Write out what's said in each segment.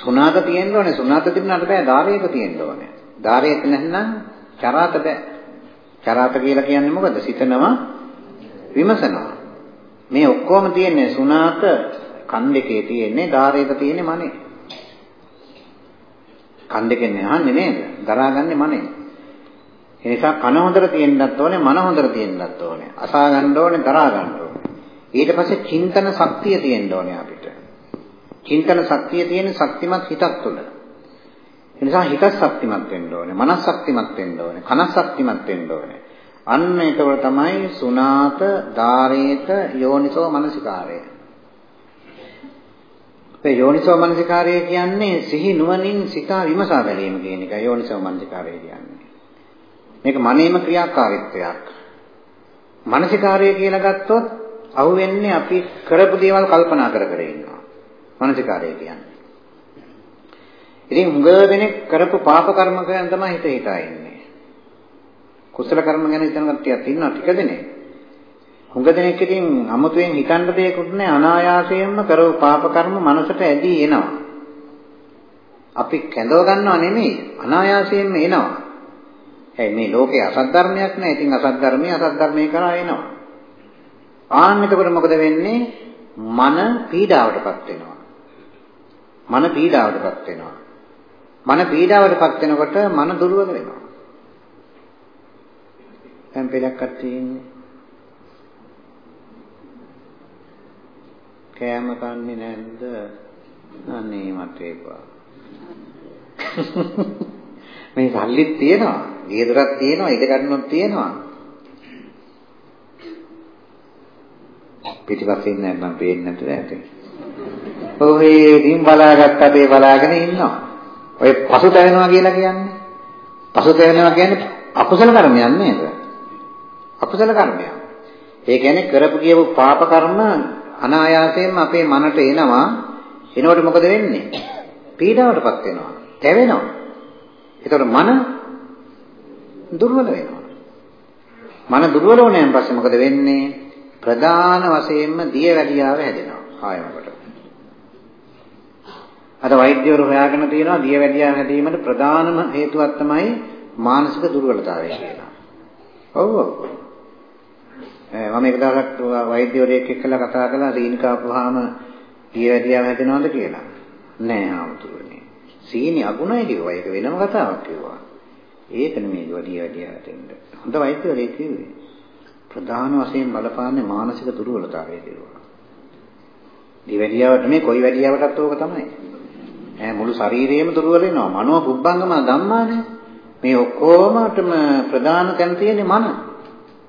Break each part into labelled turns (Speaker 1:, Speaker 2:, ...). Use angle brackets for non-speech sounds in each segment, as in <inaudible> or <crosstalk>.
Speaker 1: සුණාත තියෙන්න ඕනේ. සුණාත තිබුණාට බෑ ධාරයක තියෙන්න ඕනේ. ධාරයක නැත්නම් චරාත බෑ. චරාත කියලා කියන්නේ මොකද? සිතනවා විමසනවා. මේ ඔක්කොම තියෙන්නේ සුණාත කන් දෙකේ තියෙන්නේ ධාරයක තියෙන්නේ මනේ. කන් දෙකෙන් අහන්නේ නේද? දරාගන්නේ මනේ. ඒ නිසා කන හොඳට තියෙන්නත් ඕනේ, මන හොඳට තියෙන්නත් ඕනේ. අසා ගන්න ඕනේ, දරා ගන්න ඕනේ. ඊට පස්සේ චින්තන ශක්තිය තියෙන්න ඕනේ අපිට. චින්තන ශක්තිය තියෙන ශක්තිමත් හිතක් තුළ. ඒ නිසා හිත ශක්තිමත් වෙන්න ඕනේ, මනස් ශක්තිමත් වෙන්න ඕනේ, කන ශක්තිමත් වෙන්න ඕනේ. අන්න ඒකවල තමයි සුනාත, ධාරේත, යෝනිසෝ මනසිකාරය. ඒ යෝනිසෝ මනසිකාරය කියන්නේ සිහි නුවණින් සිතා විමසා බැලීම කියන එක යෝනිසෝ මනසිකාරය කියන්නේ. මේක මනේම ක්‍රියාකාරීත්වයක්. මානසිකාරය කියලා ගත්තොත් අහුවෙන්නේ අපි කරපු දේවල් කල්පනා කර කර ඉන්නවා. මානසිකාරය කියන්නේ. ඉතින් හුඟ දෙනෙක් කරපු පාප කර්ම ගැන තමයි හිත හිතා ඉන්නේ. කුසල කර්ම ගැන හිතන කට්ටියක් ඉන්නවා ටික දෙනෙක්. හුඟ දෙනෙක් ඉතින් අමුතුවෙන් හිතන්න දෙයක්වත් නැහැ අනායාසයෙන්ම කරපු පාප කර්ම මනසට ඇදී එනවා. අපි කැඳව ගන්නව නෙමෙයි අනායාසයෙන්ම එනවා. ඒ මේ ලෝකේ අසත් ධර්මයක් නෑ. ඉතින් අසත් ධර්මයේ අසත් ධර්මයේ කරා එනවා. ආන්න එතකොට මොකද වෙන්නේ? මන පීඩාවටපත් වෙනවා. මන පීඩාවටපත් වෙනවා. මන පීඩාවටපත් වෙනකොට මන දුර්වල වෙනවා. දැන් පෙලක් කට්ටිය ඉන්නේ. කෑම කන්නේ නැද්ද? අනේ මට එපා. මේ සල්ලිත් තියෙනවා. වියදරක් තියෙනවා, ඉඩ ගන්නොත් තියෙනවා. පිටිපස්සේ ඉන්න නැත්නම් පේන්නේ නැතුව ඇති. ඔහේ දින් බලාගත්ත අපේ බලාගෙන ඉන්නවා. ඔය පසුතැවෙනවා කියලා කියන්නේ. පසුතැවෙනවා කියන්නේ අකුසල කර්මයක් නේද? අකුසල කර්මයක්. ඒ කියන්නේ කරපු කියපු පාප කර්ම අනායාසයෙන්ම අපේ මනට එනවා. එනකොට මොකද වෙන්නේ? පීඩාවටපත් වෙනවා. තැවෙනවා. ඒතකොට මන දුර්වල වෙනවා. මන දුර්වල වුණාන් පස්සේ මොකද වෙන්නේ? ප්‍රධාන වශයෙන්ම දිය වැඩියාව හැදෙනවා. ආයමකට. අද වෛද්‍යවරු හොයාගෙන තියෙනවා දිය වැඩියාව හැදීමට ප්‍රධානම හේතුවක් තමයි මානසික දුර්වලතාවය කියලා. ඔව් ඔව්. මම එක දවසක් වෛද්‍යවරයෙක් එක්කලා කතා කළා සීනිකාපුවාම දිය වැඩියාව හැදෙනවද කියලා. නෑ ආමුතුනේ. සීනි අගුණයි කිව්වා. ඒක වෙනම කතාවක් කිව්වා. ඒක නෙමෙයි වැඩි වැඩි හදෙන්න. හොඳ වෛද්‍යවරයෙක් කිව්වේ. ප්‍රධාන වශයෙන් බලපාන්නේ මානසික දුර්වලතාවය කියලා. දිවැඩියාවට මේ කොයි වැඩියාවටත් ඕක තමයි. ඈ මුළු ශරීරයම දුර්වල වෙනවා. මනෝ පුබ්බංගම ධම්මානේ. මේ ඔක්කොමටම ප්‍රධාන තැන තියෙන්නේ මන.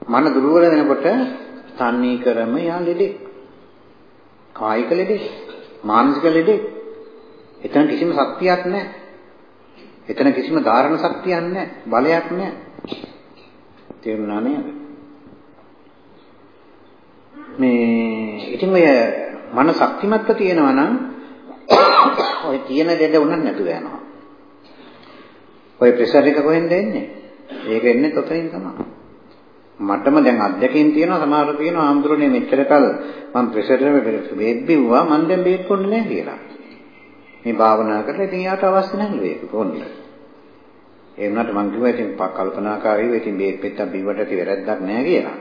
Speaker 1: මන දුර්වල වෙනකොට තන්නේ කරම යා ලෙඩේ. කායික ලෙඩේ. මානසික ලෙඩේ. එතන කිසිම ශක්තියක් නැහැ. එතන කිසිම ධාරණ ශක්තියක් නැහැ, බලයක් නැහැ. තේරුණා නේද? මේ ඉතින් ඔය මන ශක්තිමත්ව තියෙනවා නම් ඔය තියෙන දෙද උනත් නැතුව යනවා. ඔය ප්‍රෙෂර් එක කොහෙන්ද එන්නේ? ඒක එන්නේ තොතනින් තමයි. මටම දැන් අධ්‍යක්ෂින් තියෙනවා සමහරව තියෙනවා ආම්දුරනේ මෙච්චර කල් මම ප්‍රෙෂර් එක බේත් බිව්වා මම දැන් බේත් කොන්නේ නැහැ කියලා. මේ භාවනා කරලා ඉතින් යාට අවශ්‍ය නැහැ ඒක කොන්න. ඒ වුණාට මං කිව්වා ඉතින් කල්පනාකාරීව ඉතින් මේ පෙත්ත බිව්වට ඇති වැරද්දක් නැහැ කියලා.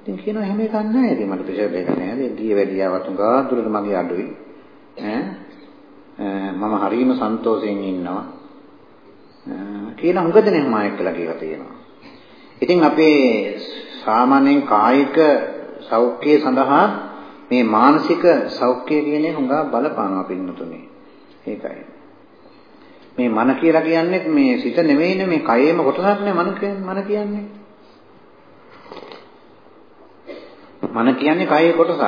Speaker 1: ඉතින් කියනවා එහෙම එකක් නැහැ. ඉතින් මට ප්‍රෙෂර් එක නැහැ. ඉතින් ගිය වැඩියාවත් උගා දුරට මගේ අඩුයි. ඈ මම හරිම සන්තෝෂයෙන් ඉන්නවා. කියන හුඟ දෙනෙක් මා එක්කලා කියලා තියෙනවා. ඉතින් අපේ සාමාන්‍යයෙන් කායික සෞඛ්‍යය සඳහා මේ මානසික සෞඛ්‍යය කියන එක හුඟා බලපානවා පින්නතුනේ. ඒකයි. මේ මන කියලා කියන්නේ මේ සිත නෙවෙයිනේ මේ කයේම කොටසක් නේ මන මන කියන්නේ. මන කියන්නේ කයේ කොටසක්.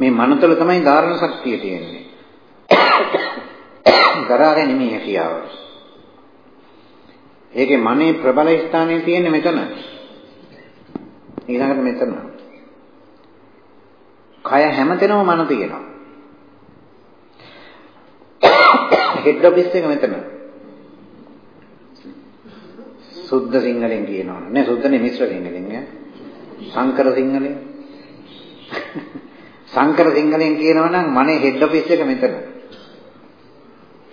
Speaker 1: මේ මන තුළ තමයි ධාරණ ශක්තිය තියෙන්නේ. දරා ගැනීමේ හැකියාව. ඒකේ මනේ ප්‍රබල ස්ථානයේ තියෙන්නේ මෙතන. ඊළඟට මෙතන. කය හැමතැනම මන තියෙනවා. හෙඩ් ඔෆිස් එක මෙතන. සුද්ධ සිංහලෙන් කියනවා නේ සුද්ධනේ මිශ්‍ර සිංහලෙන් ඈ. සංකර සිංහලෙන්. <laughs> සංකර සිංහලෙන් කියනවා නම් මනේ හෙඩ් ඔෆිස් එක මෙතන.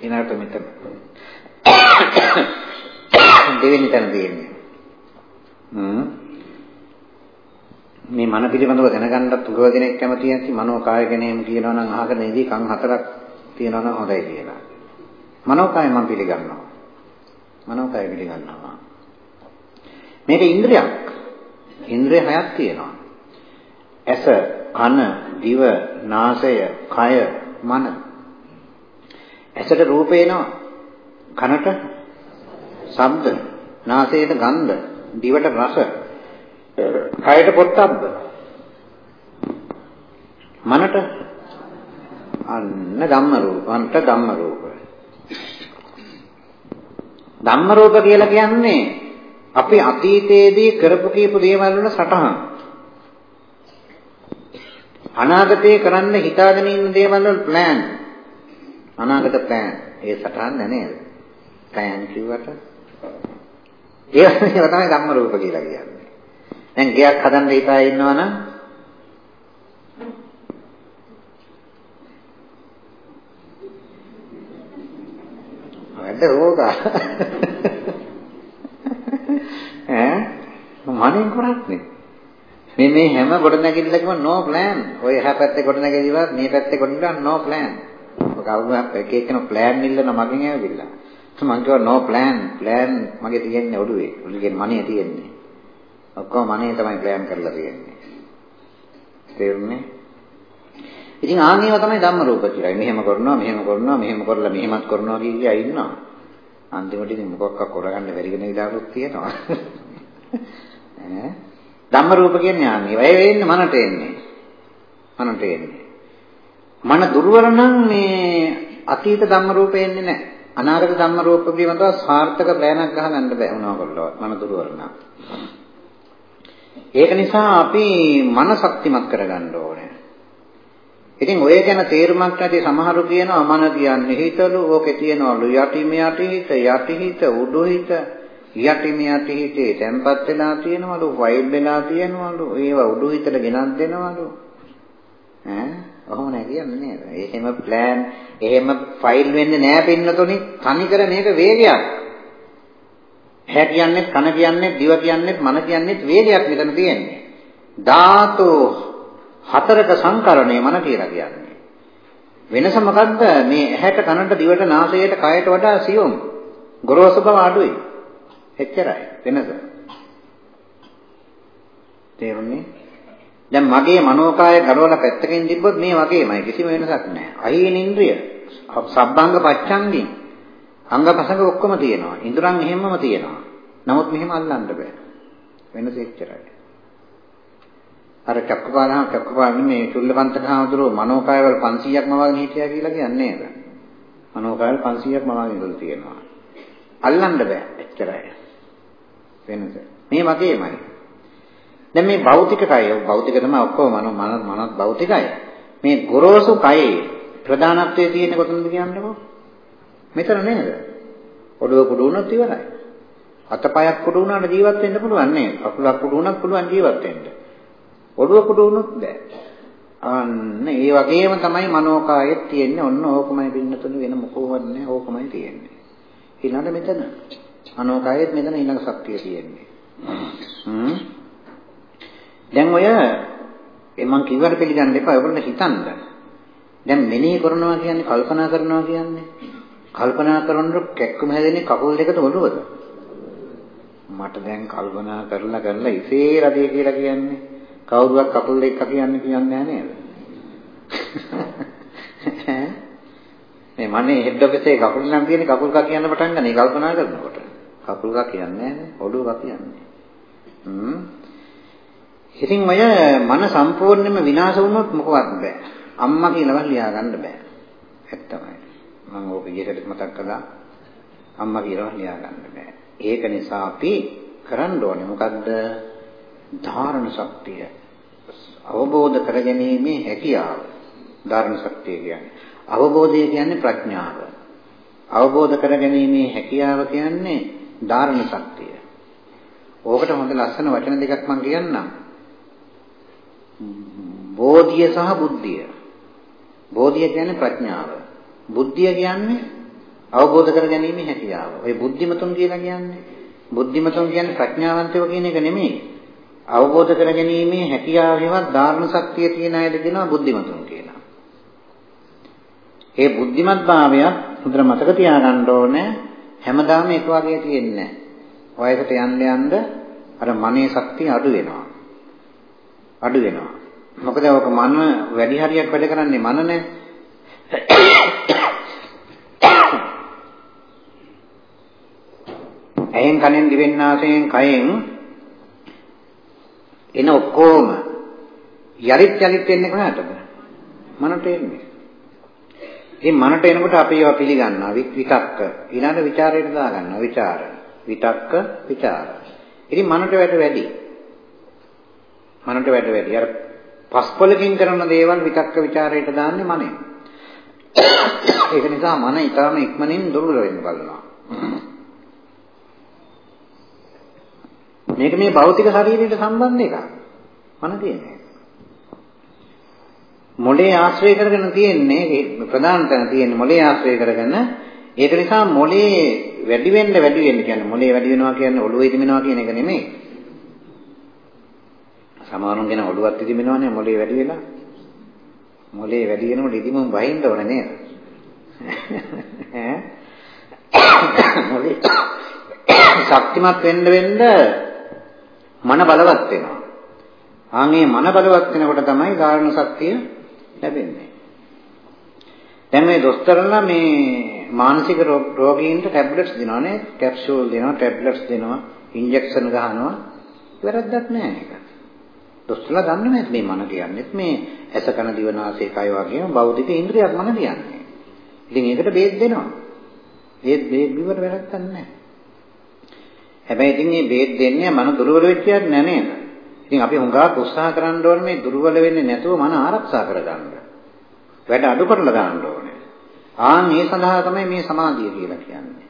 Speaker 1: ඊළඟට මෙතන. <coughs> දෙවෙනි තැන තියෙන්නේ. හ්ම්. මේ මන පිළිබඳව දැනගන්නත් උගව දෙනෙක් කැමති ඇති මනෝ කාය ගැනීම කියනවා නම් අහගෙන ඉදී කන් හතරක් තියෙනවා නම් හොඳයි කියලා. මනෝ කාය මම පිළිගන්නවා. මනෝ කාය පිළිගන්නවා. මේක ඉන්ද්‍රියක්. ඉන්ද්‍රිය හයක් තියෙනවා. ඇස, කන, දිව, නාසය, කය, මන. ඇසට රූප එනවා. කනට ශබ්ද, නාසයට ගන්ධ, දිවට රස, කයට පොට්ටබ්බ. මනට අන්න ධම්ම රූප, අන්ට ධම්ම රූප. ධම්ම රූප කියලා කියන්නේ අපි අතීතයේදී කරපු කීප දේවල් වල සටහන්. අනාගතේ කරන්න හිතාගෙන ඉන්න දේවල් වල plan. අනාගත plan. ඒ සටහන් නේද? plan කිව්වට? ඒ තමයි ධම්ම රූප කියලා කියන්නේ. දැන් ගයක් හදන්න හිතා ඉන්නවනම් වැඩ රෝගා ඈ? මනින් කරන්නේ? මේ මේ හැම ගොඩනැගිල්ලකම no plan. ඔය එහා පැත්තේ ගොඩනැගිලිවත් මේ පැත්තේ ගොඩනැගිලා no plan. කවුරුහක් එක එකන plan ඉල්ලන මගෙන් ඇවිල්ලා මම කිව්වා no plan plan මගේ තියෙන්නේ ඔළුවේ ඔළුවේ මනේ තියෙන්නේ ඔක්කොම මනේ තමයි plan කරලා තියෙන්නේ තේරුණේ ඉතින් ආන්නේව තමයි ධම්ම රූප කියලා. මෙහෙම කරනවා, මෙහෙම කරනවා, මෙහෙම කරලා මෙහෙමත් කරනවා කියලා ඉන්නවා. අන්තිමට ඉතින් මොකක්ක කරගන්න බැරි කෙන විලාසුත් තියෙනවා. <laughs> ඈ ධම්ම රූප කියන්නේ ආන්නේ. ඒ වෙන්නේ මනට එන්නේ. මනට එන්නේ. මන දුර්වල නම් මේ අතීත ධම්ම රූප එන්නේ නැහැ. අනාගත ධම්ම රූප පිළිබඳව සාර්ථක ප්ලෑනක් ගහගන්න බෑ මොනවා කළවත්. මන දුර්වල නම්. ඒක නිසා අපි මන ශක්තිමත් කරගන්න ඕනේ. ඉතින් ඔය ගැන තේරුමක් නැති සමහරු කියනවා මන කියන්නේ හිතලු ඕකේ තියනවලු යටිම යටි හිත යටි හිත උඩු හිත යටිම යටි හිතේ තැම්පත් වෙලා තියෙනවලු වයිබ් වෙලා තියෙනවලු ඒවා උඩු හිතට ගෙනත් දෙනවලු ඈ ඔහොම නෑ කියන්නේ නේද එහෙම ප්ලෑන් එහෙම ෆයිල් වෙන්නේ නෑ පින්නතොනි තනිකර මේක වේගයක් හැ කියන්නේ කන කියන්නේ දිව කියන්නේ මන කියන්නේ වේගයක් මෙතන තියෙන්නේ ධාතු හතරක සංකරණය මන කියලා කියන්නේ. වෙනස මොකද්ද? මේ ඇහැට කනට දිවට නාසයට කයට වඩා සියුම්. ගොරෝසු බව අඩුයි. එච්චරයි වෙනස. තේරුණේ? දැන් මගේ මනෝකාය කරවලා පැත්තකින් තිබ්බොත් මේ වගේමයි කිසිම වෙනසක් නැහැ. අහීන ඉන්ද්‍රිය, සබ්බංග පච්ඡංගින් අංගපසංග ඔක්කොම තියෙනවා. ඉඳුරන් එහෙමම තියෙනවා. නමුත් මෙහෙම අල්ලන්න බෑ. වෙනස එච්චරයි. අර චක්කපාලහා චක්කපාලනේ මේ චුල්ලපන්තක හාමුදුරුවෝ මනෝකායවල 500ක් මවාගෙන හිටියා කියලා කියන්නේ නේද? මනෝකායවල 500ක් මවාගෙන ඉඳලා තියෙනවා. අල්ලන්න බෑ එච්චරයි. වෙනස. මේ වගේමයි. දැන් මේ භෞතික කය භෞතික තමයි ඔක්කොම මන මන මනත් භෞතිකයි. මේ ගොරෝසු කයේ ප්‍රධානත්වයේ තියෙන කොතනද කියන්නකෝ? මෙතන නේද? ඔඩුව කුඩු වුණත් ඉවරයි. අතපයක් කුඩු වුණාට ජීවත් වෙන්න පුළුවන් නේද? කකුලක් කුඩු වුණත් පුළුවන් ජීවත් වෙන්න. ඔළුව කුඩු වුණොත් බෑ. අන්න ඒ වගේම තමයි මනෝකායෙත් තියෙන්නේ. ඔන්න ඕකමයි පින්නතුනේ වෙන මොකවත් නැහැ. ඕකමයි තියෙන්නේ. ඊළඟ මෙතන මනෝකායෙත් මෙතන ඊළඟ ශක්තිය තියෙන්නේ. හ්ම්. දැන් ඔය ඒ මං කිව්වට පිළිගන්න එපා. ඔයගොල්ලෝ හිතන්න. දැන් මෙනෙහි කරනවා කියන්නේ කල්පනා කරනවා කියන්නේ කල්පනා කරනකොට කැක්කම හැදෙන්නේ කකුල් දෙකට ඔළුවද? මට දැන් කල්පනා කරලා කරලා ඉසේ රදේ කියලා කියන්නේ කවුරුවත් කකුල් දෙක කියන්නේ කියන්නේ නැහැ නේද? <laughs> මේ මනේ හෙඩ් ඔෆිස් එකේ කකුල් නම් තියෙන කකුල් කා කියන්න පටන් ගන්න. ඒ කල්පනා කරනකොට. කකුල් කා කියන්නේ නැහැ ඔළුව කා කියන්නේ. හ්ම්. ඉතින් ඔය මන සම්පූර්ණයෙන්ම විනාශ වුණොත් මොකවත් බෑ. අම්මා කියලාවත් ලියා ගන්න බෑ. ඇත්තමයි. මම ඕක ඊට මතක් කළා. අම්මා කියලාවත් ලියා ගන්න බෑ. ඒක නිසා අපි කරන්න ඕනේ මොකද්ද? ධාරණ ශක්තිය අවබෝධ කරගැනීමේ හැකියාව ධාරණ ශක්තිය කියන්නේ අවබෝධය කියන්නේ ප්‍රඥාව අවබෝධ කරගැනීමේ හැකියාව කියන්නේ ධාරණ ශක්තිය ඕකට හොඳ ලස්සන වචන දෙකක් මම කියන්නම් බෝධිය සහ බුද්ධිය බෝධිය කියන්නේ ප්‍රඥාව බුද්ධිය කියන්නේ අවබෝධ කර ගැනීම හැකියාව. ඔය බුද්ධිමතුන් කියලා කියන්නේ බුද්ධිමතුන් කියන්නේ ප්‍රඥාවන්තයෝ කියන එක නෙමෙයි. අවබෝධ කර ගැනීමේ හැකියාවෙවත් ධාරණ ශක්තිය තියෙන අයද කියනවා බුද්ධිමතුන් කියලා. ඒ බුද්ධිමත් භාවයත් හොඳට මතක තියාගන්න ඕනේ හැමදාම එක වගේ තියෙන්නේ නැහැ. වයසට යන්න යන්න අර මනේ ශක්තිය අඩු වෙනවා. අඩු වෙනවා. මොකද ඔක මන වැඩි හරියක් වැඩ කරන්නේ මනනේ. ඇහෙන් කනෙන් දිවෙන් නාසයෙන් කයෙන් එන ඔක්කොම යලිත් යලිත් එන්නේ කොහටද? මනට එන්නේ. ඉතින් මනට එනකොට අපි ඒවා පිළිගන්නවා විතක්ක. ඊළඟ ਵਿਚාරයට දාගන්නවා විචාර. විතක්ක විචාර. ඉතින් මනට වැඩ වැඩි. මනට වැඩ වැඩි. අර පස්පලකින් කරන දේවල් විතක්ක ਵਿਚාරයට දාන්නේ මනේ. ඒක නිසා මන ඊටාම ඉක්මනින් දුර්වල වෙන්න බලනවා. මේක මේ භෞතික ශරීරයට සම්බන්ධ එකක්. මන කියන්නේ. මොලේ ආශ්‍රය කරගෙන තියෙන්නේ ප්‍රධාන තැන තියෙන්නේ මොලේ ආශ්‍රය කරගෙන ඒක නිසා මොලේ වැඩි වෙන්න වැඩි වෙන්න කියන්නේ මොලේ වැඩි වෙනවා කියන්නේ ඔළුව ඉදිමෙනවා කියන එක නෙමෙයි. සමහරුන් කියන ඔළුවත් ඉදිමෙනවනේ මොලේ වැඩි වෙලා. මොලේ වැඩි වෙනකොට ඉදිමුම් වහින්න ඕන නේද? ඈ මොලේ ශක්තිමත් වෙන්න වෙන්න මන බලවත් වෙනවා. ආන්ගේ මන බලවත් වෙනකොට තමයි කාරණ ශක්තිය ලැබෙන්නේ. දැන් මේ දොස්තරලා මේ මානසික රෝගීන්ට ටැබ්ලට්ස් දෙනවානේ කැප්සූල් දෙනවා ටැබ්ලට්ස් දෙනවා ඉන්ජෙක්ෂන් ගහනවා වැරද්දක් නෑ ඒක. දොස්තරලා දන්නේ නැහැ මේ මන කියන්නේ මේ ඇස කන දිව නාසය කය වගේම භෞතික ඉන්ද්‍රියක් මන කියන්නේ. ඉතින් ඒකට බේත් දෙනවා. බේත් බේත් බිවර වැරද්දක් නැහැ. හැබැයි ඉතින් මේ බේත් දෙන්නේ මන දුර්වල වෙච්ච යක් නෑ නේද? ඉතින් අපි හුඟක් උත්සාහ කරන්න ඕනේ මේ දුර්වල වෙන්නේ නැතුව මන ආරක්ෂා කරගන්න. වැඩ අඩු කරලා දාන්න ඕනේ. ආන් මේ සඳහා තමයි මේ සමාධිය කියලා කියන්නේ.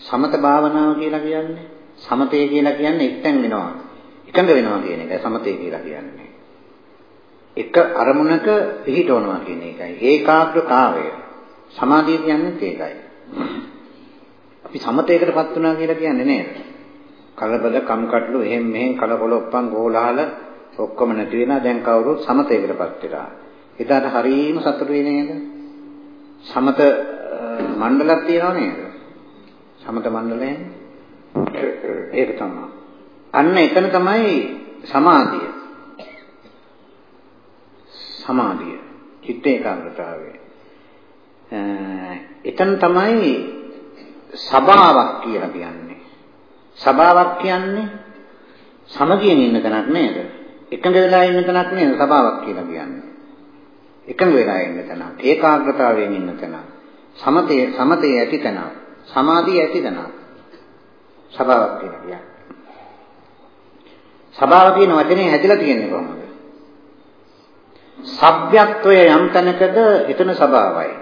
Speaker 1: සමත භාවනාව කියලා කියන්නේ සමතය කියලා කියන්නේ එක්තෙන් වෙනවා. එකඟ වෙනවා කියන එකයි සමතය කියලා කියන්නේ. එක අරමුණක පිහිටවනවා කියන එකයි. ඒකාග්‍රතාවය. සමාධිය කියන්නේ ඒකයි. අපි සමතේකටපත් වුණා කියලා කියන්නේ නේද? කලබල කම්කටොළු එහෙම් මෙහෙම් කලකොලොප්පන් ගෝලහල ඔක්කොම නැති වෙනා දැන් කවුරුත් සමතේකටපත් වෙලා. එදාට හරීම සතුටු වෙන්නේ නේද? සමත මණ්ඩලක් තියෙනව නේද? සමත මණ්ඩලයෙන් ඒක තමයි. අන්න එතන තමයි සමාධිය. සමාධිය. චිත්ත ඒකාග්‍රතාවය. එතන තමයි සබාවක් කියලා කියන්නේ. සබාවක් කියන්නේ සමගියෙන් ඉන්න තැනක් නේද? එකඟ වෙලා ඉන්න තැනක් නේද සබාවක් කියලා කියන්නේ. එකඟ වෙලා ඉන්න තැනක්, ඒකාග්‍රතාවයෙන් ඉන්න තැනක්, සමතේ සමතේ ඇති තැනක්, සමාධිය ඇති තැනක්. සබාවක් කියලා කියන්නේ. සබාව කියන වචනේ හැදිලා තියෙන්නේ කොහොමද? සබ්යත්වය යම් තැනකද එතන සබාවයි.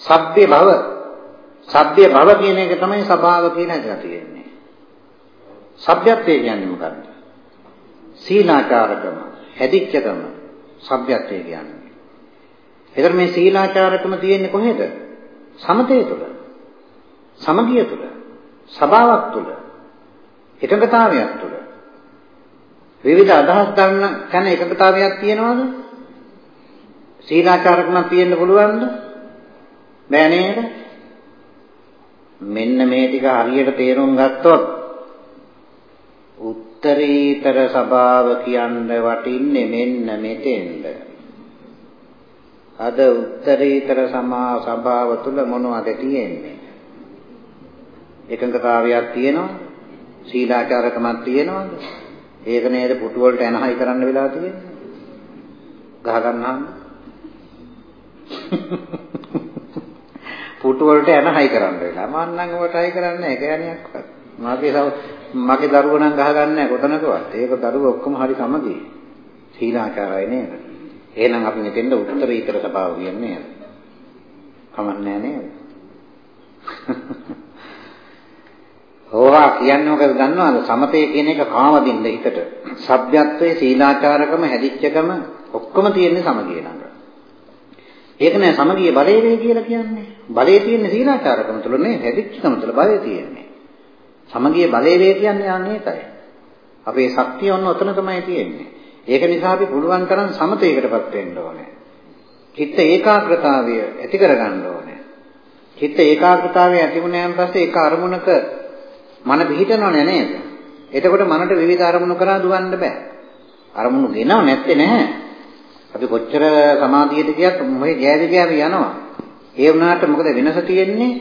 Speaker 1: සබ්ය භව සබ්ය භව කියන එක තමයි සබාව කියන එක තියෙන්නේ. සබ්යත්වය කියන්නේ මොකක්ද? සීලාචාරකම, හැදිච්චකම සබ්යත්වය කියන්නේ. එතන මේ සීලාචාරකම තියෙන්නේ කොහෙද? සමතේ තුල. සමගිය තුල. සබාවක් තුල. එකඟතාවයක් තුල. විවිධ අදහස් ගන්න තැන එකඟතාවයක් තියෙනවද? සීලාචාරකමක් තියෙන්න පුළුවන්ද? බෑ නේද? මෙන්න මේ ටික හරියට තේරුම් ගත්තොත් උත්තරීතර සභාව කියන්න වටින්නේ මෙන්න මෙතෙන්ද. අද උත්තරීතර සමා සභාව තුල මොනවද තියෙන්නේ? එකඟතාවයක් තියෙනවා? සීලාචාරකමක් තියෙනවද? ඒක නේද පුටු වලට එනහයි කරන්න වෙලා තියෙන්නේ. ගහ ගන්නාම පුටු වලට එනහයි කරන්න වෙලා. මම නම් ඔකට හයි කරන්නේ නැහැ කෑණියක්වත්. මගේ මගේ දරුවෝ නම් ගහ ගන්න නැහැ කොතනකවත්. ඒක දරුවෝ ඔක්කොම හරි සමගි. සීලාචාරයි නේද? එහෙනම් අපි මෙතෙන්ද උත්තරීතර සභාව කියන්නේ නේද? කමන්නේ නේද? ඕවා කියන්නේ මොකද දන්නවද? සමතේ කියන එක කාම දෙන්න හිතට. සભ્યත්වයේ සීලාචාරකම හැදිච්චකම ඔක්කොම තියෙන්නේ සමගිය ළඟ. ඒක නෑ සමගිය බලය වේ කියලා කියන්නේ. බලය තියෙන්නේ සීලාචාරකම තුල නේ, හැදිච්චකම තුල බලය තියෙන්නේ. සමගිය බලය වේ කියන්නේ අනේකයි. අපේ ශක්තිය ඔන්න ඔතන තමයි තියෙන්නේ. ඒක නිසා අපි පුළුවන් තරම් සමතේකටපත් වෙන්න ඕනේ. චිත්ත ඒකාග්‍රතාවය ඇති කරගන්න ඕනේ. චිත්ත ඒකාග්‍රතාවය ඇති වුණාන් පස්සේ ඒක අරමුණක මන පිහිටනව නේද? එතකොට මනට විවිධ අරමුණු කරා දුවන්න බෑ. අරමුණු ගෙනව නැත්තේ නැහැ. අපි කොච්චර සමාධියට ගියත් මොහේ ගෑවි ගෑවි යනවා. ඒ වුණාට මොකද වෙනස තියෙන්නේ?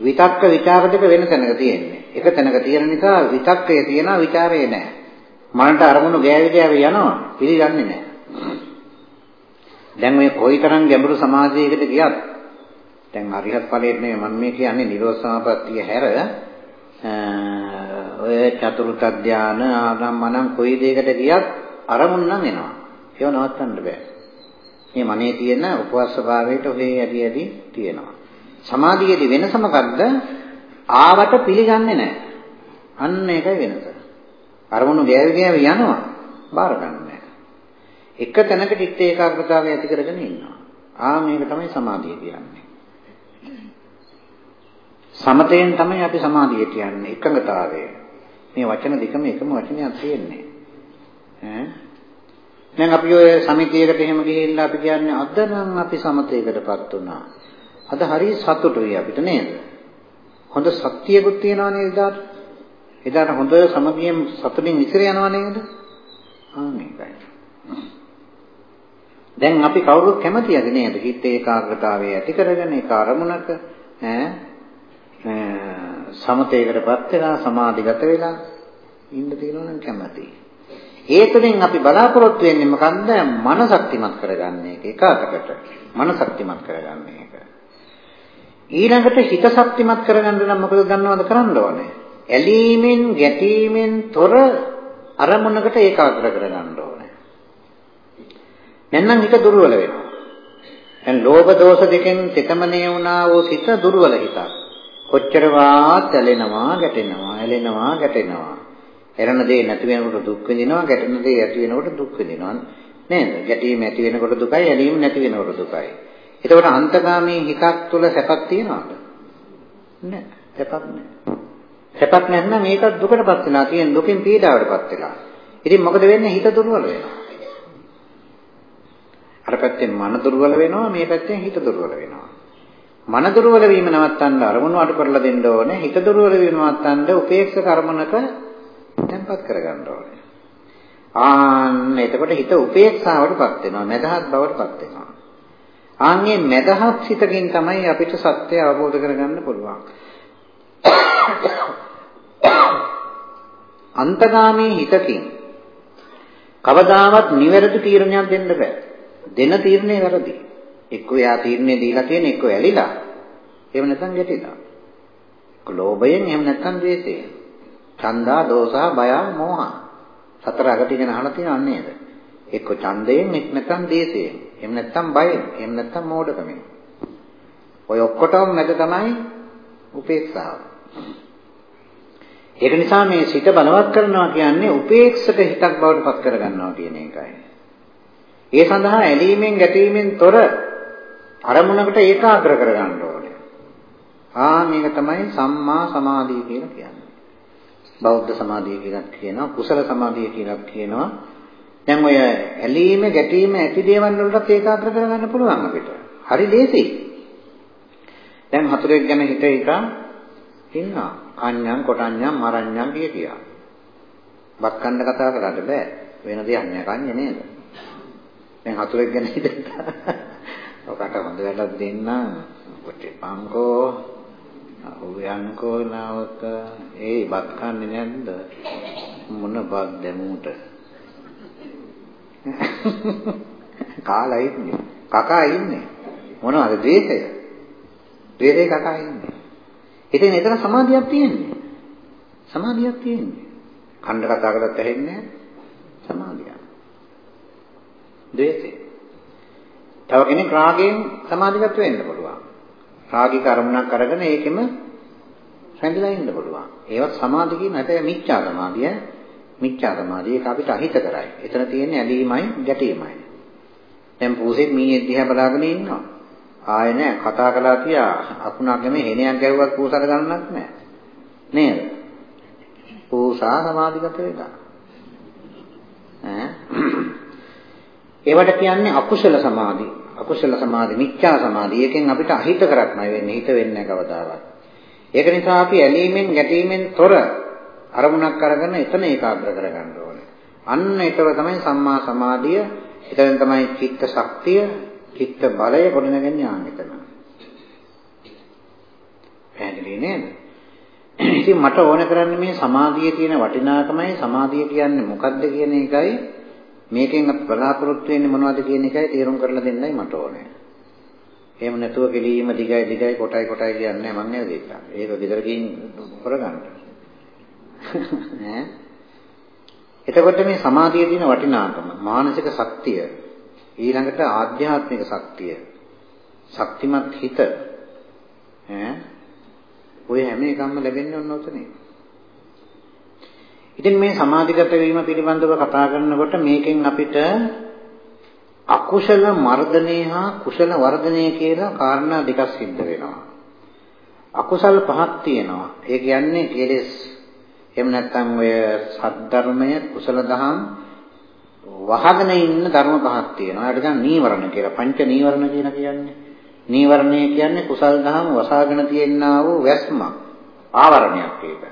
Speaker 1: විතක්ක විචාර දෙක වෙන තැනක තියෙන්නේ. එක තැනක තියෙන නිසා විතක්කය තියෙනවා ਵਿਚාරය නැහැ. මනට අරමුණු ගෑවි ගෑවි යනවා පිළිගන්නේ නැහැ. දැන් මේ කොයිතරම් ගැඹුරු සමාධියකට ගියත් දැන් අරිහත් ඵලයේ නෙමෙයි මම මේ කියන්නේ නිරෝධ සමාපත්තිය හැර ඔය චතුර්ථ ධාන ආරම්මනම් කොයි දෙයකට ගියත් අරමුණ නම් එනවා. ඒව නවත්තන්න බෑ. මේ මනේ තියෙන උපවාස භාවයට ඔහේ ඇදි ඇදි තියෙනවා. සමාධියේදී වෙනස මොකද්ද? ආවට පිළිගන්නේ නැහැ. අන්න ඒකයි වෙනස. අරමුණු ගෑවි ගෑවි යනවා. බාර ගන්නෑ. එක තැනක චිත්ත ඒකාග්‍රතාවය ඇති කරගෙන ඉන්නවා. ආ මේක තමයි සමාධිය කියන්නේ. සමතයෙන් තමයි අපි සමාධිය කියන්නේ එකඟතාවය. මේ වචන දෙකම එකම වචනයක් තියෙන්නේ. ඈ දැන් අපි ඔය සමිතියකට එහෙම ගිහිල්ලා අපි කියන්නේ අද නම් අපි සමතේකටපත් වුණා. අද හරිය සතුටුයි අපිට නේද? හොඳ ශක්තියකුත් තියෙනවා නේද එදාට? එදාට හොඳ සමගියෙන් සතුටින් ඉතිර යනවා නේද? ආ මේකයි. දැන් අපි කවුරුත් කැමතියද නේද? හිත ඒකාග්‍රතාවය ඇති කරගෙන ඒක අරමුණක ඈ සමතේකටපත් වෙලා සමාධිගත වෙලා ඉන්න තියෙනවා නම් කැමතියි. ඒ තුළින් අපි බලාපොරොත්තු වෙන්නේ මොකන්ද? මන ශක්තිමත් කරගන්න එක එකකට. මන ශක්තිමත් කරගන්න එක. ඊළඟට හිත ශක්තිමත් කරගන්න නම් මොකද ගන්නවද කරන්න ඕනේ? ඇලීමෙන් ගැටීමෙන් තොර අරමුණකට ඒකාග්‍ර කරගන්න ඕනේ. නැත්නම් හිත දුර්වල වෙනවා. දැන් ලෝභ දෝෂ දෙකෙන් තෙතමනේ වුණා වූ හිත දුර්වල හිතක්. කොච්චර වාත් ඇලෙනවා ගැටෙනවා ඇලෙනවා ගැටෙනවා. එරණ දේ නැති වෙනකොට දුක් විඳිනවා ගැටෙන දේ ඇති වෙනකොට දුක් විඳිනවා. නේද? ගැටීම ඇති වෙනකොට දුකයි ඇලීම නැති වෙනකොට දුකයි. එතකොට අන්තගාමී හිතක් තුළ සැපක් තියනවද? නැහැ සැපක් නැහැ සැපක් නැත්නම් මේක දුකටපත් වෙනවා කියන දුකින් පීඩාවටපත් වෙනවා. ඉතින් මොකද වෙන්නේ? හිත දුර්වල වෙනවා. අර පැත්තෙන් මන දුර්වල වෙනවා මේ පැත්තෙන් හිත දුර්වල වෙනවා. මන දුර්වල වීම නවත්තන්න අරමුණු අඩු කරලා දෙන්න ඕනේ. හිත දුර්වල වීම නවත්තන්න උපේක්ෂක කර්මනක තැම්පත් කරගන්න ඕනේ. ආන්න එතකොට හිත උපේක්ෂාවටපත් වෙනවා. මදහත් බවටපත් වෙනවා. ආන්ගේ මදහත් හිතකින් තමයි අපිට සත්‍ය අවබෝධ කරගන්න පුළුවන්. අන්තගාමී හිතකින් කවදාවත් නිවැරදි තීරණයක් දෙන්න බෑ. දෙන තීරණේ වැරදි. එක්කෝ යා තීරණේ දීලා තියෙන එක්කෝ ඇලිලා. එහෙම නැත්නම් ගැටිලා. එක්ක ලෝභයෙන් එහෙම නැත්නම් ද්වේෂයෙන්. ඡන්දා දෝසා බය මෝහ. සතර අගති ගැන අහලා තියෙනව නේද? එක්ක ඡන්දයෙන් එක් නැත්නම් ද්වේෂයෙන්. එහෙම නැත්නම් බයෙන්. එහෙම නැත්නම් මෝඩකමෙන්. ඔය ඔක්කොටම මැද තමයි උපේක්ෂාව. ඒක නිසා මේ සිත බලවත් කරනවා කියන්නේ උපේක්ෂක හිතක් බවට පත් කරගන්නවා කියන එකයි. ඒ සඳහා ඇලීමෙන් ගැටීමෙන් තොර අරමුණකට ඒකාග්‍ර කරගන්න ඕනේ. ආ මේක තමයි සම්මා සමාධිය කියලා කියන්නේ. බෞද්ධ සමාධිය කියලා කියනවා, කුසල සමාධිය කියලා කියනවා. දැන් ඔය ඇලීම, ගැටීම ඇති දේවල් වලට ඒකාග්‍ර කරගන්න පුළුවන් අපිට. හරි ලේසියි. දැන් හතුරෙක් ගැන හිත එක ඉන්නවා. අඤ්ඤං, කොටඤ්ඤං, මරඤ්ඤං කිය කියා. බත් කන්න කතා කරන්න බෑ. වෙන දෙයක් නෑ කන්නේ නේද? දැන් හතුරෙක් ගැන හිතලා ඔකට හොඳ වැඩක් දෙන්න. කොටිපංකෝ උයන්කෝ නාවක. ඒ බත් කන්නේ නැද්ද? මොන බත් දෙමුට? කාලා ඉන්නේ. කකා ඉන්නේ. මොනවද ද්වේෂය? ද්වේෂේ කකා ඉන්නේ. ඉතින් එතන සමාධියක් තියෙන්නේ. සමාධියක් තියෙන්නේ. කණ්ඩ කතා කරත් ඇහෙන්නේ සමාධියක්. ද්වේෂය තව කෙනෙක් රාගයෙන් සමාධිගත වෙන්න පුළුවන්. රාගික අරමුණක් අරගෙන ඒකෙම රැඳිලා ඉන්න පුළුවන්. ඒවත් සමාධි කියන හැබැයි මිච්ඡා සමාධිය. මිච්ඡා සමාධිය ඒක අපිට අහිත කරයි. එතන තියෙන්නේ ඇලීමයි ගැටීමයි. දැන් පූසෙක් මීයේ දිහා බලාගෙන ඉන්නවා. ආයෙ නෑ කතා කළා තියා අකුණක් නෙමෙයි හෙනයක් ගැහුවත් පූසාට ගන්නක් නෑ. නේද? පූසා සමාධිගත වෙලා. ඈ ඒවට කියන්නේ අකුසල සමාධි. අකුසල සමාධි, මිච්ඡා සමාධි. ඒකෙන් අපිට අහිත කරක්මයි වෙන්නේ. හිත වෙන්නේ කවදාවත්. ඒක නිසා අපි ඇලීමෙන්, ගැටීමෙන් තොර අරමුණක් අරගෙන එතන ඒකාග්‍ර කරගන්න ඕනේ. අන්න ඒතර තමයි සම්මා සමාධිය. එතන තමයි චිත්ත ශක්තිය, චිත්ත බලය ගොඩනගන්නේ ආන්විතන. පැහැදිලි නේද? ඉතින් මට ඕන කරන්නේ මේ සමාධියේ තියෙන වටිනාකමයි සමාධිය කියන්නේ මොකක්ද කියන එකයි මේකෙන් අපි බලාපොරොත්තු වෙන්නේ මොනවද කියන එකයි තේරුම් කරලා දෙන්නයි මට ඕනේ. එහෙම නැතුව පිළීම දිගයි දිගයි කොටයි කොටයි කියන්නේ මම නේද ඒක. ඒක ගෙදර ගිහින් කරගන්න. ඈ එතකොට මේ සමාධියේ තියෙන වටිනාකම මානසික ශක්තිය ඊළඟට ආධ්‍යාත්මික ශක්තිය ශක්තිමත් හිත ඈ ඔය හැම එකක්ම ලැබෙන්නේ ඔන්න ඔතනේ. ඉතින් මේ සමාධිගත වීම පිළිබඳව කතා කරනකොට මේකෙන් අපිට අකුසල මර්ධනය හා කුසල වර්ධනය කියලා කාරණා දෙකක් සිද්ධ වෙනවා. අකුසල් පහක් තියෙනවා. ඒ කියන්නේ කෙලෙස්. එහෙම නැත්නම් ඔය සද්ධර්මය කුසල දහම් වහගෙන ඉන්න ධර්ම පහක් තියෙනවා. ඒකට කියන නීවරණ කියලා. පංච නීවරණ කියලා කියන්නේ. නීවරණය කියන්නේ කුසල් දහම් වසාගෙන තියෙනා වූ වැස්මක්. ආවරණයක් ඒක.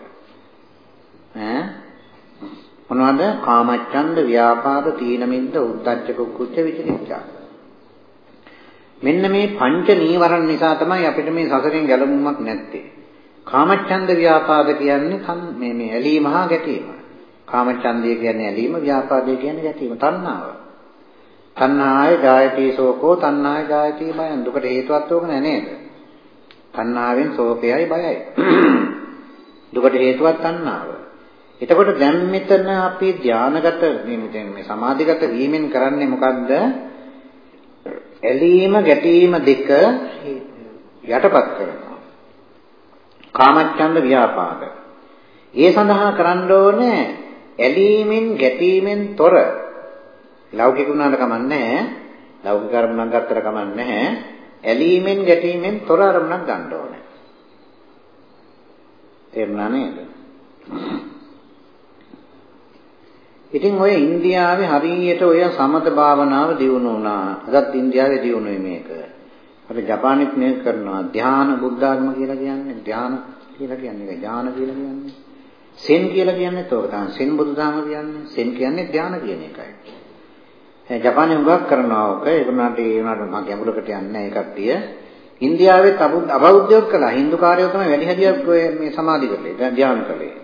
Speaker 1: ඈ මොනවද? කාමච්ඡන්ද, ව්‍යාපාද, තීන මිද්ද, උද්ධච්ච කුච්ච විචිකිච්ඡා. මෙන්න මේ පංච නීවරණ නිසා තමයි අපිට මේ සසරෙන් ගැලවුමක් නැත්තේ. කාමච්ඡන්ද ව්‍යාපාද කියන්නේ මේ මේ ඇලීම හා ගැටීම. කාමච්ඡන්දය කියන්නේ ඇලීම, ව්‍යාපාදය කියන්නේ ගැටීම, තණ්හාව. තණ්හාය ජායති සෝකෝ, තණ්හාය ජායති බයං. දුකට හේතුවක් ඕක නෑ නේද? තණ්හාවෙන් සෝකයයි බයයි. <clears throat> දුකට හේතුවක් තණ්හාව. එතකොට දැන් මෙතන අපි ධානාගත මේ මේ සමාධිගත වීමෙන් කරන්නේ මොකද්ද? ඇලීම ගැටීම දෙක යටපත් කරනවා. කාමච්ඡන්ද ව්‍යාපාද. ඒ සඳහා කරන්න ඕනේ ඇලීමෙන් ගැටීමෙන් තොර ලෞකික උනාට කමන්නේ ලෞකික අරමුණක් ගත්තට කමන්නේ ඇලීමෙන් ගැටීමෙන් තොර අරමුණක් ගන්න ඕනේ. තේරුණා නේද? ඉතින් ඔය ඉන්දියාවේ හරියට ඔය සමත භාවනාව දියුණු වුණා. අදත් ඉන්දියාවේ දියුණුවේ මේක. අර ජපානෙත් මේක කරනවා. ධ්‍යාන බුද්ධාගම කියලා කියන්නේ ධ්‍යාන කියලා කියන්නේ ඥාන කියලා කියන්නේ. සෙන් කියලා කියන්නේ තෝක තමයි. සෙන් බුදුදහම කියන්නේ සෙන් කියන්නේ ධ්‍යාන කියන එකයි. ජපානයේ හුඟක් කරනවා ඔක. ඒ වුණාට ඒ වුණාට මම ගැඹුරකට යන්නේ නැහැ ඒ කට්ටිය. ඉන්දියාවේ අබෞද්ධයෝ කළා. හින්දු කාර්යෝ තමයි වැඩි හරියක් මේ සමාධි කරලේ. දැන් ධ්‍යාන කළේ.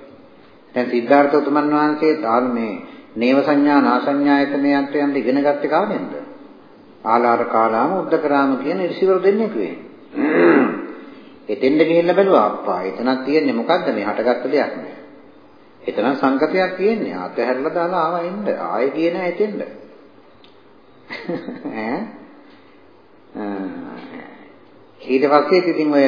Speaker 1: දැන් සිද්ධාර්ථ උතුමන් වහන්සේ ධර්මයේ නේව සංඥා නාසඤ්ඤායතනයන්ට යන්න ඉගෙන ගත්තේ කාගෙන්ද? ආලාර කාලාම උද්දකරාම කියන ඍෂිවරු දෙන්නෙක් වෙයි. එතෙන්ද ගිහිල්ලා බැලුවා අප්පා එතනක් තියෙන්නේ මොකද්ද මේ හටගත්ත දෙයක් නේ. එතන සංකතයක් තියෙන්නේ. අතහැරලා දාලා ආවා එන්න. ආයෙ ගියේ නෑ එතෙන්ද. <laughs> ඈ ඊට පස්සේ ඉතින් ඔය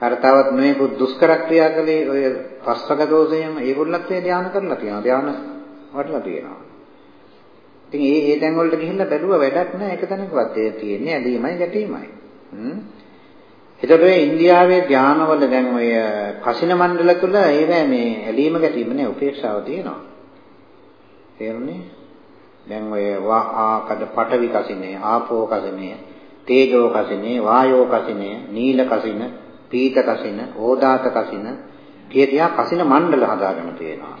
Speaker 1: අර තවත් මේක දුෂ්කර ක්‍රියා කළේ ඔය පස්වක දෝෂයම ඒගොල්ලත් ඒ ධානය කරලා තියෙනවා. ධානය වටලා තියෙනවා. ඉතින් ඒ ඒ තැන් වලට ගිහිල්ලා බැලුවා වැඩක් නැහැ එක තැනකවත් ඒ තියෙන්නේ ඇලීමයි ගැටීමයි. හ්ම්. එතකොට මේ ඉන්දියාවේ ධානවල දැන් ඔය කසින මණ්ඩල තුල ඒවැ මේ ඇලීම ගැටීම නේ උපේක්ෂාව තියෙනවා. තේරුණේ? දැන් ඔය ආකද පඨවි කසිනේ, ආපෝ කසිනේ, තේජෝ කසිනේ, වායෝ කසිනේ, නීල කසින, පීත කසින, ඕදාත කසින, කිය කසින මණ්ඩල හදාගෙන තියෙනවා.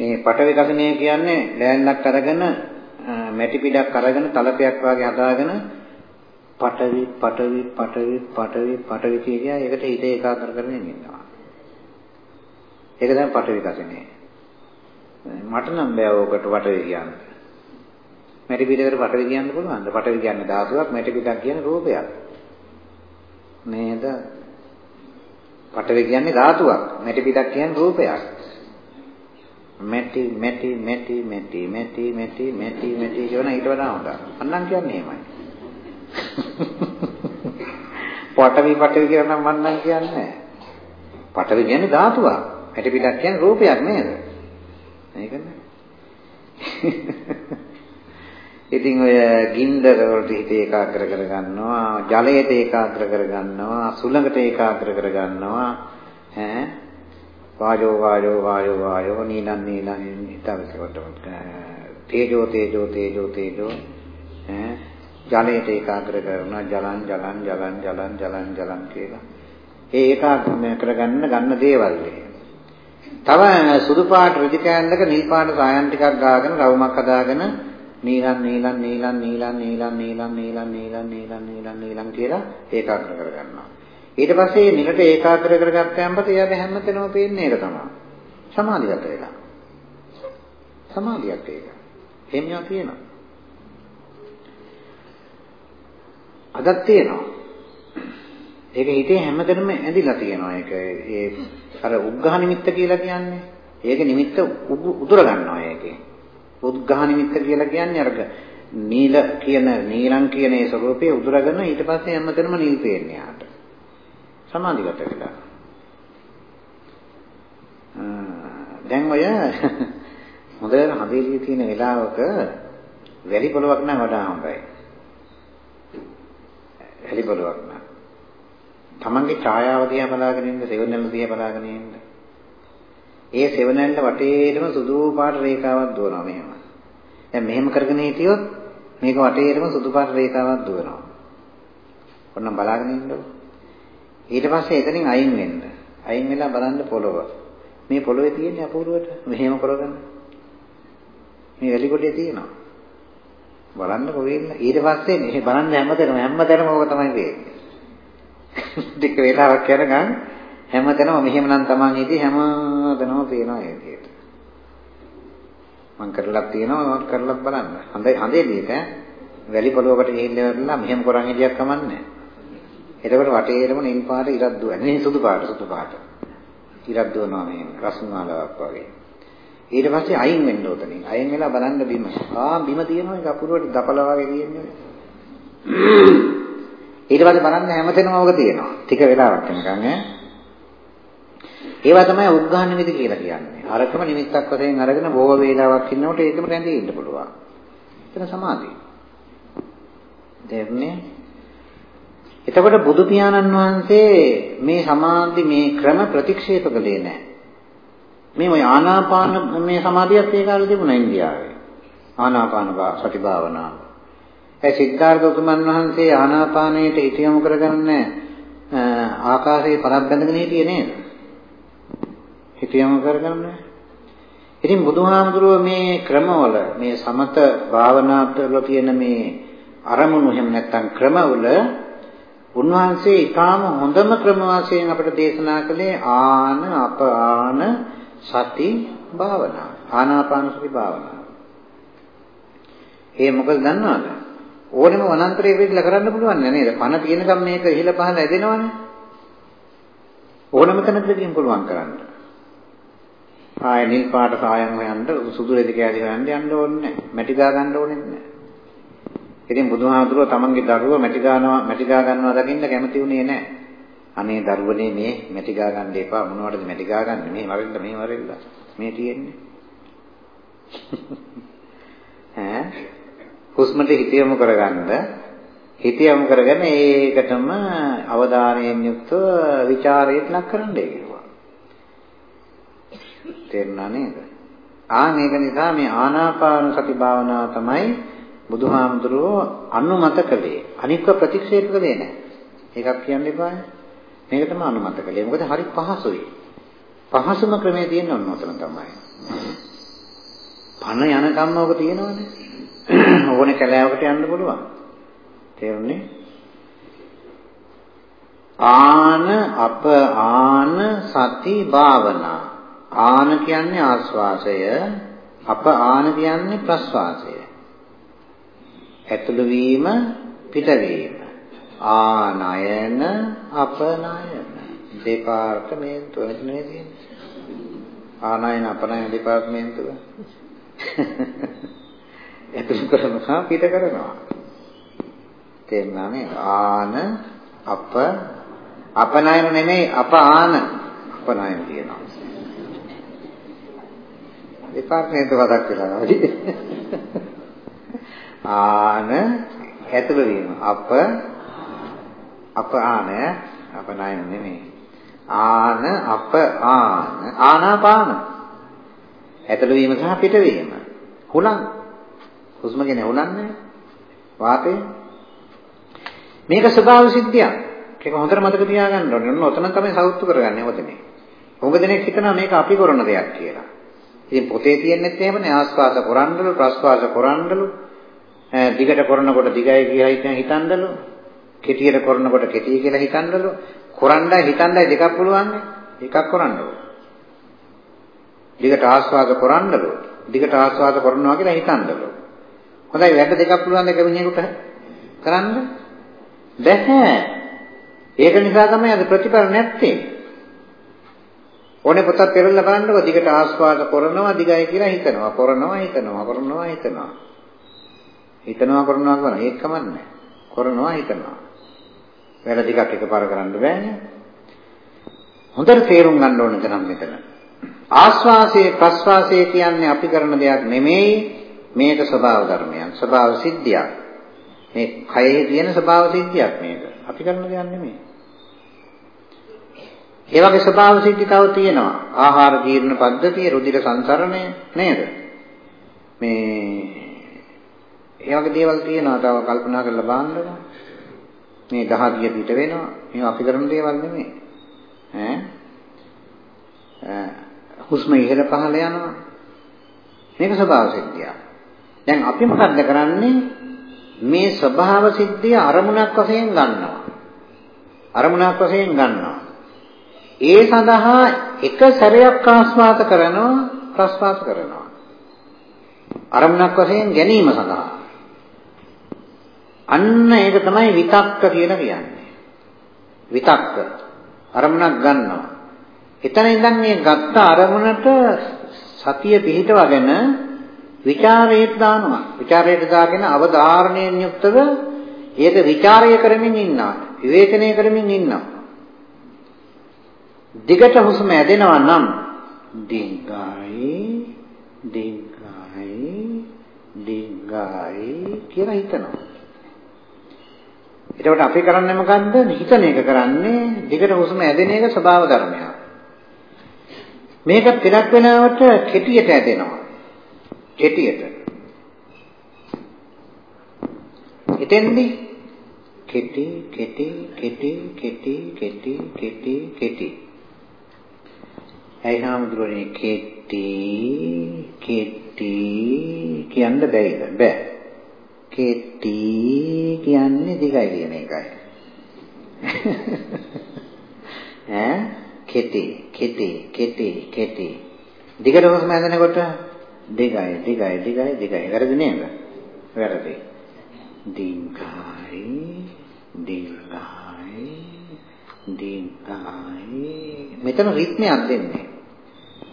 Speaker 1: මේ පටවි කසණය කියන්නේ ලෑල්ලක් අරගෙන මැටි පිටක් අරගෙන තලපයක් වගේ හදාගෙන පටවි පටවි පටවි පටවි පටවි කියනවා ඒකට හිත ඒකාග්‍ර කරගෙන ඉන්නවා. ඒක තමයි පටවි කසණය. මට නම් බෑ ඕකට පටවි කියන්න. මැටි පිටකට පටවි කියන්න පුළුවන්ද? පටවි කියන්නේ ධාතුවක්, මැටි පිටක් කියන්නේ රූපයක්. නේද? පටවි කියන්නේ ධාතුවක්, මැටි පිටක් කියන්නේ රූපයක්. මැටි මැටි මැටි මැටි මැටි මැටි මැටි මැටි කියන ඊට වඩා හොඳයි. අන්නම් කියන්නේ එහෙමයි. <laughs> පටවි පටවි කියලා නම් මන්නම් කියන්නේ නැහැ. පටවි කියන්නේ ධාතුවක්. මැටි පිටක් කියන්නේ රූපයක් නේද? මේකනේ. <laughs> ඉතින් ඔය ගින්දර වලට හිත ඒකාග්‍ර කරගන්නවා, ජලයට ඒකාග්‍ර කරගන්නවා, සුළඟට ඒකාග්‍ර කරගන්නවා. ඈ වායෝ වායෝ වායෝ වායෝ නීලන් නීලන් ඊටවකට තේජෝ තේජෝ තේජෝ තේජෝ ඈ ජලයට ඒකාග්‍ර කරනවා ජලං ජලං ජලං ජලං ජලං ජලං කියලා. ඒ ඒකාග්‍රය කරගන්න ගන්න දේවල් තව සුදු පාට රිදි කෑල්ලක නිල් පාට සායන් ටිකක් ගාගෙන රවුමක් හදාගෙන නීලන් නීලන් නීලන් නීලන් නීලන් නීලන් නීලන් නීලන් නීලන් නීලන් නීලන් කියලා ඒකාග්‍ර කරගන්නවා. ඊට පස්සේ නිලට ඒකාග්‍ර කරගත්තාම පස්සේ එයාට හැමතැනම පේන්නේ ඒක තමයි. සමාධියට වෙලා. සමාධියක් ඒක. එහෙමයක් තියෙනවා. අදත් තියෙනවා. ඒක හිතේ හැමතැනම ඇඳිලා තියෙනවා ඒක. ඒ අර උග්ඝහ නිමිත්ත කියලා කියන්නේ. ඒක නිමිත්ත උදුර ගන්නවා ඒකේ. උද්ඝහ නිමිත්ත කියලා කියන්නේ අර නීල කියන නීලං කියන ඒ ස්වરૂපයේ උදුරගෙන ඊට පස්සේ හැමතැනම නිල් පේන්නේ යාට. සමාධිගත වෙලා. දැන් ඔය <laughs> හොඳට හදේලිය තියෙන වෙලාවක වැලි පොලවක් නම් වඩා හොඳයි. වැලි පොලවක් නම්. Tamange ඡායාව දිහා බලාගෙන ඉන්න, සෙවණැල්ල දිහා බලාගෙන ඉන්න. ඒ සෙවණැල්ල වටේටම සුදු පාට රේඛාවක් දුවනවා මෙහෙම. දැන් මෙහෙම කරගෙන හිටියොත් මේක වටේටම සුදු පාට රේඛාවක් දුවනවා. ඔන්න බලාගෙන ඉන්නකො. ඊට පස්සේ එතනින් අයින් වෙන්න. අයින් වෙලා බලන්න පොළව. මේ පොළවේ තියෙන අපූර්වට මෙහෙම කරගන්න. මේ වැලි කොටේ තියෙනවා. බලන්න කොහෙන්න ඊට පස්සේ මේ බලන්න හැමතැනම හැමතැනම ඕක තමයි වෙන්නේ. ටික වෙලාවක් යනකම් හැමතැනම මෙහෙම නම් Taman ඉදී හැමතැනම පේනවා ඒ විදිහට. මම කරලක් තියෙනවා මම කරලක් බලන්න. හඳේ හඳේ දීට වැලි පොළොවකට ගිහිල්ලා මෙහෙම කරන් හිටියක් කමන්නේ. එතකොට වටේරම නිල් පාට ඉරක් දුවන්නේ. නේ සුදු පාට සුදු පාට. ඉරක් දුවනවා මේ රස්මාලාවක් වගේ. ඊට පස්සේ අයින් වෙන්න උතනින්. අයින් වෙලා බලන්න බිම. ආ බිම තියෙනවා ඒක අපුරුවට දපල වගේ තියෙන්නේ. ඊට පස්සේ බලන්න හැමතැනම ඔක තියෙනවා. ටික වෙලාවක් යනකම් ඈ. ඒවා තමයි උද්ඝාන නිමිති කියලා කියන්නේ. අරකම නිමිත්තක් වශයෙන් අරගෙන බොහෝ වේලාවක් ඉන්නකොට ඒකම රැඳී ඉන්න පුළුවන්. එතන සමාධිය. දෙන්නේ එතකොට බුදු පියාණන් වහන්සේ මේ සමාධි මේ ක්‍රම ප්‍රතික්ෂේප කළේ නැහැ. මේ ඔය ආනාපාන මේ සමාධියත් ඒ කාලේ තිබුණා ඉන්දියාවේ. ආනාපාන සති භාවනාව. ඒ සිද්ධාර්ථ උතුමන් වහන්සේ ආනාපානයට හිත යොමු කරගන්න ආකාශයේ පරක් බැඳගෙන හිටියේ නේද? හිත යොමු කරගන්න. ඉතින් බුදුහාමුදුරුව මේ ක්‍රමවල මේ සමත භාවනාවල තියෙන මේ අරමුණු එහෙම නැත්නම් ක්‍රමවල උන්වහන්සේ ඊටාම හොඳම ක්‍රම වශයෙන් අපට දේශනා කළේ ආන අප ආන සති භාවනාව. ආනාපාන සති භාවනාව. ඒ මොකද දන්නවද? ඕනෙම වනාන්තරයක විදිහට කරන්න පුළුවන් නේද? පණ තියෙනකම් මේක ඉහළ පහළ ඇදෙනවනේ. ඕනම තැනකදීම පුළුවන් කරන්න. ආය නිල් පාට සායම් හොයන්න සුදු රෙදි කෑලි හොයන්න යන්න ඕනේ නැහැ. මැටි ගා ගන්න ඕනේ නැහැ. ඉතින් බුදුහාමුදුරුව තමන්ගේ දරුව මැටි ගන්නවා මැටි ගා ගන්නවා දකින්න කැමති උනේ නැහැ. අනේ දරුවනේ මේ මැටි ගා ගන්න එපා මොනවටද මැටි ගා ගන්න මේ වරෙල්ල මේ වරෙල්ල මේ තියෙන්නේ. <laughs> ඈ හුස්මට හිත යොමු කරගන්න හිත යොමු කරගෙන ඒකටම අවධානයෙන් යුක්තව ਵਿਚාරයට ලක් කරන්න ඒකවා. තේරුණා නේද? ආ මේක නිසා මේ ආනාපාන සති භාවනාව තමයි බුදුහාමුදුරුවෝ අනුමත කළේ. අනික්ව ප්‍රතික්ෂේප කළේ නැහැ. ඒකක් කියන්න එපා. මේක තමයි අනුමත කළේ. මොකද හරි පහසුයි. පහසුම ක්‍රමයේ තියෙන ඔන්න ඔතන තමයි. පණ යන කම්ම ඔක තියෙනවනේ. ඕනේ කැලෑවකට යන්න පුළුවන්. තේරුණේ? ආන අප ආන සති භාවනා. ආන කියන්නේ ආස්වාසය, අප ආන කියන්නේ ප්‍රස්වාසය. ඇතුළු වීම පිටවීම. ආනයන අපනයන. දෙපාර්තමේන්තුව නේ තියෙන්නේ ආනයන අපනයන දෙපාර්තමේන්තුව ඇතුළු කරනවා පිට කරනවා. තේරුණා නේ ආන අප අපනයන නෙමෙයි අප ආන අපනයන කියනවා දෙපාර්තමේන්තුව වදක් වෙලා ආන ඇතුළු වීම. අප අප ආන අප නායන නෙමෙයි. ආන අප ආන ආනාපාන. ඇතුළු වීම සහ පිටවීම. හුලං. හුස්ම කියන්නේ හුලන්නේ. වාතය. මේක ස්වභාව සිද්ධියක්. ඒක හොඳට මතක තියාගන්න ඕනේ. ඔන්න ඔතන තමයි සෞත්තු කරගන්නේ ඔතනේ. උඟ දෙනෙක් හිතනවා මේක අපි කරන දෙයක් කියලා. ඉතින් පොතේ තියෙන්නෙත් එහෙමනේ ආස්වාද කරන්නලු ප්‍රස්වාස කරන්නලු දිගට කරනකොට දිගයි කියලා හිතන් හිතන්නලු. කෙටියට කරනකොට කෙටි කියලා හිතන්නලු. කරන්නයි හිතන්නයි දෙකක් පුළුවන්නේ එකක් කරන්නලු දිගට ආස්වාද කරන්නලු. දිගට ආස්වාද කරනවා කියලා හිතන්නලු. හොඳයි වැඩ දෙකක් පුළුවන් එක මිනිහෙකුට? කරන්න? බැහැ. ඒක නිසා තමයි අද ප්‍රතිඵල නැත්තේ. ඕනේ පොතක් පෙරලා බලන්නකො. දිගට ආස්වාද කරනවා දිගයි කියලා හිතනවා. කරනවා හිතනවා කරනවා හිතනවා. හිතනවා කරනවා කරනවා ඒක කමන්නේ කරනවා හිතනවා. වැඩ ටිකක් එකපාර කරන්න බෑනේ. හොඳට තේරුම් ගන්න ඕනේ නම් මෙතන. ආස්වාසයේ ප්‍රස්වාසයේ කියන්නේ අපි කරන දෙයක් නෙමෙයි මේක ස්වභාව ධර්මයක් ස්වභාව සිද්ධියක්. මේ කයේ තියෙන ස්වභාව සිද්ධියක් මේක. අපි කරන දෙයක් නෙමෙයි. ඒ වගේ ස්වභාව සිද්ධි තව තියෙනවා. ආහාර ජීර්ණ පද්ධතිය, රුධිර සංසරණය නේද? මේ ඒ වගේ දේවල් තියෙනවා. තව කල්පනා කරලා බලන්නකෝ. මේ දහදිය පිට වෙනවා. මේවා අපි කරන දේවල් නෙමෙයි. ඈ හුස්ම ඉහළ පහළ යනවා. මේක ස්වභාව සිද්ධිය. දැන් අපි මොකද්ද කරන්නේ? මේ ස්වභාව සිද්ධිය අරමුණක් වශයෙන් ගන්නවා. අරමුණක් වශයෙන් ගන්නවා. ඒ සඳහා එක සැරයක් ආස්වාද කරනවා ප්‍රස්වාස කරනවා. අරමුණක් වශයෙන් ගැනීම සඳහා. අන්න ඒක තමයි විතක්ක කියලා කියන්නේ. විතක්ක අරමුණක් ගන්නවා. එතන ඉඳන් මේ ගත්ත අරමුණට සතිය පිහිටවගෙන විචාරයට දානවා. විචාරයට දාගෙන අවධාරණයෙන් යුක්තව ඒක විචාරය කරමින් ඉන්නවා. විවේචනය කරමින් ඉන්නවා. දිගට හුස්ම ඇදෙනවා නම් දිගයි දිගයි දිගයි කියලා හිතනවා. එතකොට අපි කරන්නේ මොකද්ද? හිතන එක කරන්නේ දිගට හුස්ම ඇදෙන එක ස්වභාව ධර්මයක්. මේක පිටක් වෙනවට කෙටියට ඇදෙනවා. කෙටියට. එතෙන්දී කෙටි කෙටි කෙටි කෙටි කෙටි කෙටි කෙටි ඇයි හාමුදුරනේ කෙටි කෙටි කියන්න බැයිද? බෑ. කෙටි කියන්නේ දිගයි කියන එකයි. ඈ? කෙටි කෙටි කෙටි කෙටි. දිගට හුස්ම හැදෙනකොට දිගයි දිගයි දිගයි දිගයි. වැරදි නේද? වැරදි. දිගයි දිගයි දිගයි. මෙතන රිද්මයක් දෙන්නේ.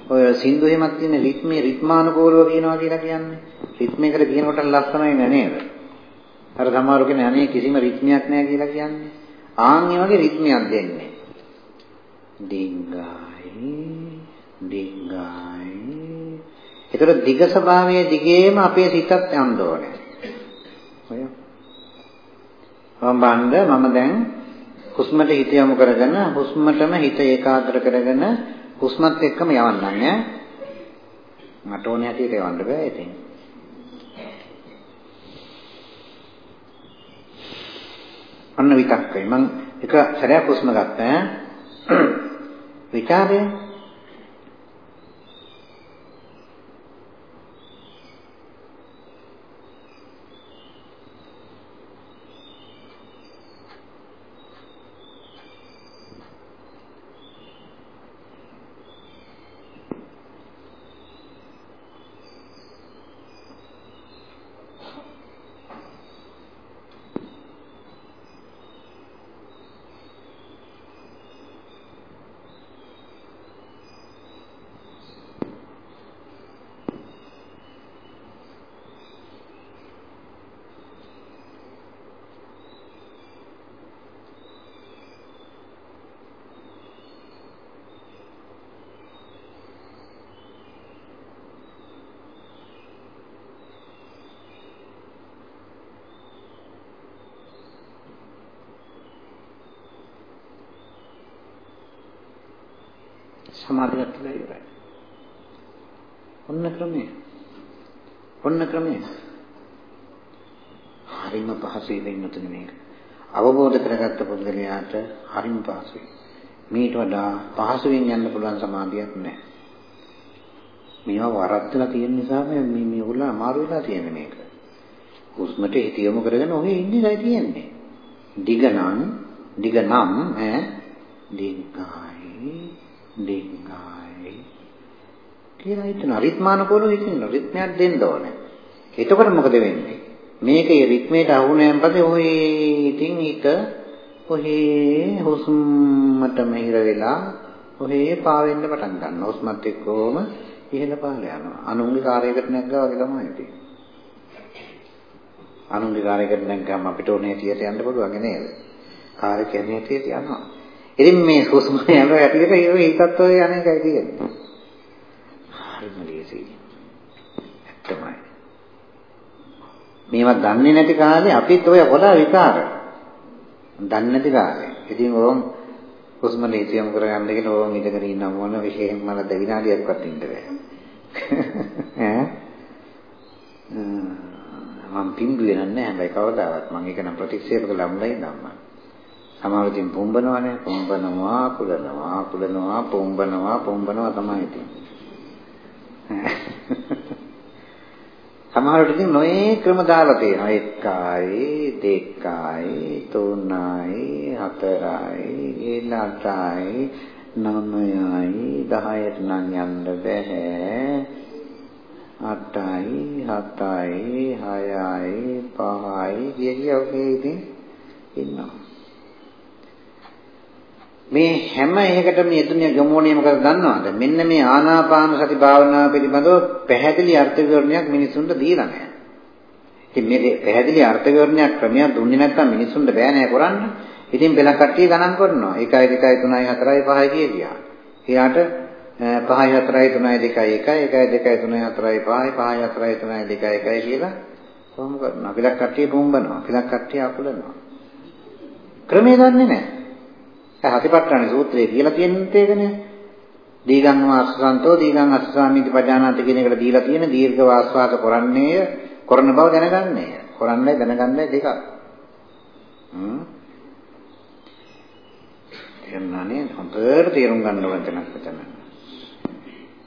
Speaker 1: ඔය සින්දු එහෙමත් තියෙන රිද්මේ රිද්මානුකූලව කියනවා කියලා කියන්නේ. රිද්මයකට කියනකොට ලස්සනයි නේද? අර සමහරු කියන්නේ අනේ කිසිම රිද්මයක් නැහැ කියලා කියන්නේ. ආන් මේ වගේ රිද්මයක් දෙන්නේ. දිගයි දිගයි ඒතර දිග ස්වභාවයේ දිගේම අපේ සිතත් යන්න ඕනේ. ඔය. මම බණ්ඩ මම දැන් හුස්මට හිත යොමු කරගෙන හුස්මටම හිත ඒකාග්‍ර කරගෙන හුස්මත් එක්කම යවන්නම් ඈ මට ඕනේ හැටියට යවන්න බෑ ඉතින්. අන්න විතක්කයි මම එක සැරයක් හුස්ම ගත්තා. ඈ <clears throat> විචාරය සමාධියත් වෙලා ඉවරයි. ඔන්න ක්‍රමය. ඔන්න ක්‍රමය. හරිම පහසුයි වෙන්නතුනේ මේක. අවබෝධ කරගත්ත පුද්ගලයාට හරිම පහසුයි. මීට වඩා පහසුවෙන් යන්න පුළුවන් සමාධියක් නැහැ. මේවා වරද්දලා තියෙන නිසා මේ මේගොල්ලෝ අමාරු වෙලා තියෙන මේක. හුස්මට හිත යොමු කරගෙන ඔහේ ඉන්නේයි තියෙන්නේ. දිගනම් දිගනම් ඈ දිග්ගයි දිග්ගයි කියලා හිතන රිත්මානකෝල හිතන රිත්මයක් දෙන්න ඕනේ. එතකොට මොකද වෙන්නේ? මේකේ රිත්මයට අහුණයන් පස්සේ ඔහේ ඉතින් හිත ඔහේ හුස්මට මෙහිර වෙලා ඔහේ පාවෙන්න පටන් ගන්නවා. හුස්මත් එක්කම ඉහළ පහළ යනවා. අනුන්ගේ කාර්යයකට නැග්ගා වගේ තමයි ඉතින්. අනුන්ගේ කාර්යයකට නැග්ගම අපිට ඕනේ හැටියට යන්න පුළුවන් නේද? කාර්ය කියන්නේ හැටියට යනවා. ඉතින් මේ හුස්ම යන හැටියට ඒ හිතත් ඔය යන එකයි තියෙන්නේ. හරිම ලේසියි. ඇත්තමයි. මේවා දන්නේ නැති කාලේ අපිත් ඔය පොඩා විකාර. දන්නේ නැති කාලේ. ඉතින් ඕම් හුස්ම නීතියම් කරගන්න කියන ඕම් ඉඳගෙන ඉන්න මොන විශේෂයෙන්ම මම දෙවිනාඩියක්වත් ඉන්න බෑ. ඈ මම පිම්බුවේ නැහැ හැබැයි කවදාවත් මම ඒක නම් ප්‍රතික්ෂේප කළා මුලින් ඉඳන්ම. සමහරවිට පුම්බනවානේ පුම්බනවා කුලනවා කුලනවා පුම්බනවා පුම්බනවා තමයි තියෙන්නේ. සමහරවිට ඉතින් නොයේ ක්‍රම දාලා තියෙනවා. එකයි, දෙකයි, තුනයි, හතරයි, ඊළඟටයි, නවයයි, 10ට නම් යන්න බෑ. 8යි 7යි 6යි 5යි කිය ඔකේ ඉතින් ඉන්නවා මේ හැම එකකටම යෙදුනේ ගමෝණිය මොකද දන්නවද? මෙන්න මේ ආනාපාන සති භාවනාව පිළිබඳව පැහැදිලි අර්ථ විවරණයක් මිනිසුන්ට දීලා නැහැ. ඉතින් මේ පැහැදිලි අර්ථ විවරණයක් ක්‍රමයක් දුන්නේ නැත්නම් මිනිසුන්ට බෑ නෑ කරන්න. ඉතින් බෙල කට්ටිය ගණන් කරනවා. 1 2 3 4 5 කියලා එයාට 5යි 4යි 3යි 2යි 1යි 1යි 2යි 3යි 4යි 5යි 5යි 4යි 3යි 2යි 1යි කියලා කොහොම කරනවා? පිලක් කට්ටිය පුම්බනවා. පිලක් කට්ටිය අකුලනවා. ක්‍රමේ දන්නේ නැහැ ඒ හතිපට්ඨාන සූත්‍රයේ කියලා තියෙනත් ඒකනේ දීගං වාස්සන්තෝ දීගං අස්සාමිති පජානාති කියන එකට දීලා තියෙන දීර්ඝ වාස්වාද කරන්නේය කරන බව දැනගන්නේය කරන්නේ දැනගන්නේ දෙකක් හ්ම් එන්නානේ හොඳට තේරුම් ගන්න ඕන තැනක් මෙතන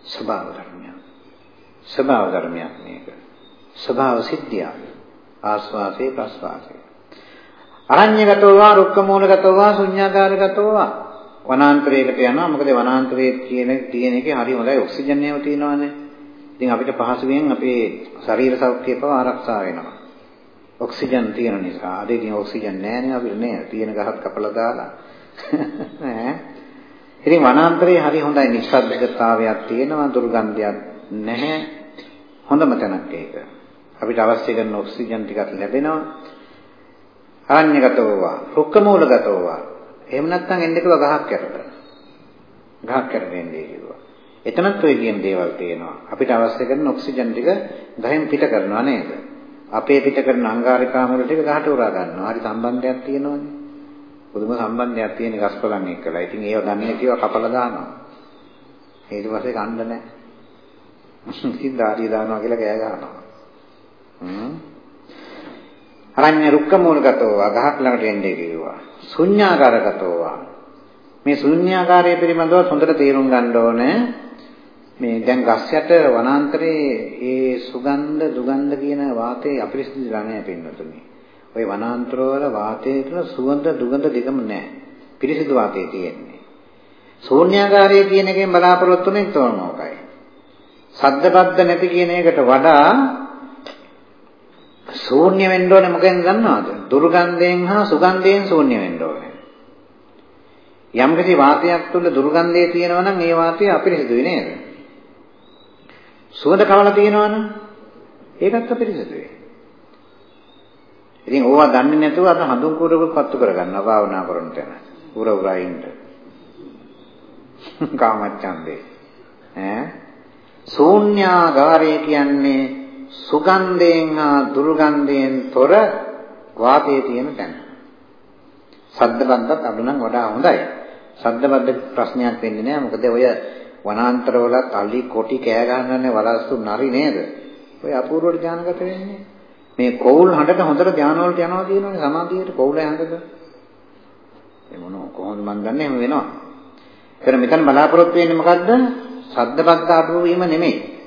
Speaker 1: ස්වභාව ධර්මයක්. ස්වභාව ධර්මයක් මේක. ස්වභාව සිද්ධිය. ආස්වාසේ ප්‍රස්වාසේ. අරඤ්‍යගතෝ වා රුක්කමූලගතෝ වා ශුඤ්ඤාකාරගතෝ වා වනාන්තරයකට යනවා. මොකද වනාන්තරයේ කියන තියෙන එකේ හරි හොඳයි ඔක්සිජන් එකම තියෙනවානේ. ඉතින් අපිට පහසුවෙන් අපේ ශරීර සෞඛ්‍යය පව ආරක්ෂා වෙනවා. ඔක්සිජන් තියෙන නිසා. අද ඉතින් ඔක්සිජන් නැහැ අපිට නෑ. තියෙන ගහක් කපලා දාලා ඈ ඉතින් වනාන්තරයේ හරි හොඳයි නිස්සද්දතාවයක් තියෙනවා දුර්ගන්ධයක් නැහැ. හොඳම තැනක් ඒක. අපිට අවශ්‍ය කරන ඔක්සිජන් ටිකක් ලැබෙනවා. ආරණ්‍යගතවවා, රුක්කමූලගතවවා. එහෙම නැත්නම් එන්න කිව්වා ගහක් යටට. ගහක් යටට එන්නේ කිව්වා. එතනත් ඔය කියන දේවල් තියෙනවා. අපිට අවශ්‍ය කරන ඔක්සිජන් ටික ගහෙන් පිට කරනවා නේද? අපේ පිට කරන අංගාරිකාමල ටික ගහට උරා ගන්නවා. හරි සම්බන්ධයක් තියෙනවනේ. පුදුම සම්බන්ධයක් තියෙන ගස්කොලන් එක්කලා. ඉතින් ඒව ගන්න කිව්ව කපලා දානවා. ඊට පස්සේ කන්න නැහැ. <laughs> ඉතින් ධාරිය දානවා කියලා කෑ ගහනවා. හ්ම්. අරඤ්‍ය රුක්ක මූලගතව ගහක් ළඟට එන්නේ කිව්වා. ශුන්‍යාකාරගතව. මේ ශුන්‍යාකාරය පිළිබඳව හොඳට තේරුම් ගන්න ඕනේ. මේ දැන් ගස් යට වනාන්තරයේ ඒ සුගන්ධ දුගන්ධ කියන වාතය අපිරිසිදු ළඟ පින්නතුනේ. ওই වනාන්තරවල වාතයේ තුන සුවඳ දුගඳ දෙකම නැහැ. පිරිසිදු වාතය තියෙන්නේ. ශූන්‍යාකාරයේ කියන එකෙන් බලාපොරොත්තු වෙන්නේ තෝරනෝකයි. සද්දබද්ද නැති කියන එකට වඩා ශූන්‍ය වෙන්න ඕනේ මොකෙන්ද දන්නවද? දුර්ගන්ධයෙන් හා සුගන්ධයෙන් ශූන්‍ය වෙන්න ඕනේ. යම් කිසි වාතයක් තුළ දුර්ගන්ධය තියෙනවා නම් ඒ වාතය අපිරිසිදුයි නේද? සුවඳ කවලා තියෙනවා නම් ඒකත් අපිරිසිදුයි. ඉතින් ඕවා දන්නේ නැතුව අද හඳුන් කුරකුත් පත්තු කරගන්නවා භාවනා කරන තැන. උර උරා ඉන්න. <laughs> කාමච්ඡන්දේ. ඈ ශූන්‍යාගාරය කියන්නේ සුගන්ධයෙන් හා දුර්ගන්ධයෙන් තොර වාතයේ තියෙන තැන. සද්දබද්දත් අඩු නම් වඩා හොඳයි. සද්දබද්ද ප්‍රශ්නයක් වෙන්නේ නැහැ. මොකද ඔය වනාන්තරවල තලි කොටි කෑ ගන්නන්නේ වලස්සු නරි නේද? ඔය අපූර්වට ඥානගත වෙන්නේ. මේ කෝල් හඬට හොඳට ධාන වලට යනවා කියනවනේ සමාධියට කෝලේ හඬද? ඒ මොන කොහොමද මන් දන්නේ එහෙම වෙනවා. ඒතර මෙතන බලාපොරොත්තු වෙන්නේ මොකද්ද? සද්දපත් අඩු වීම නෙමෙයි.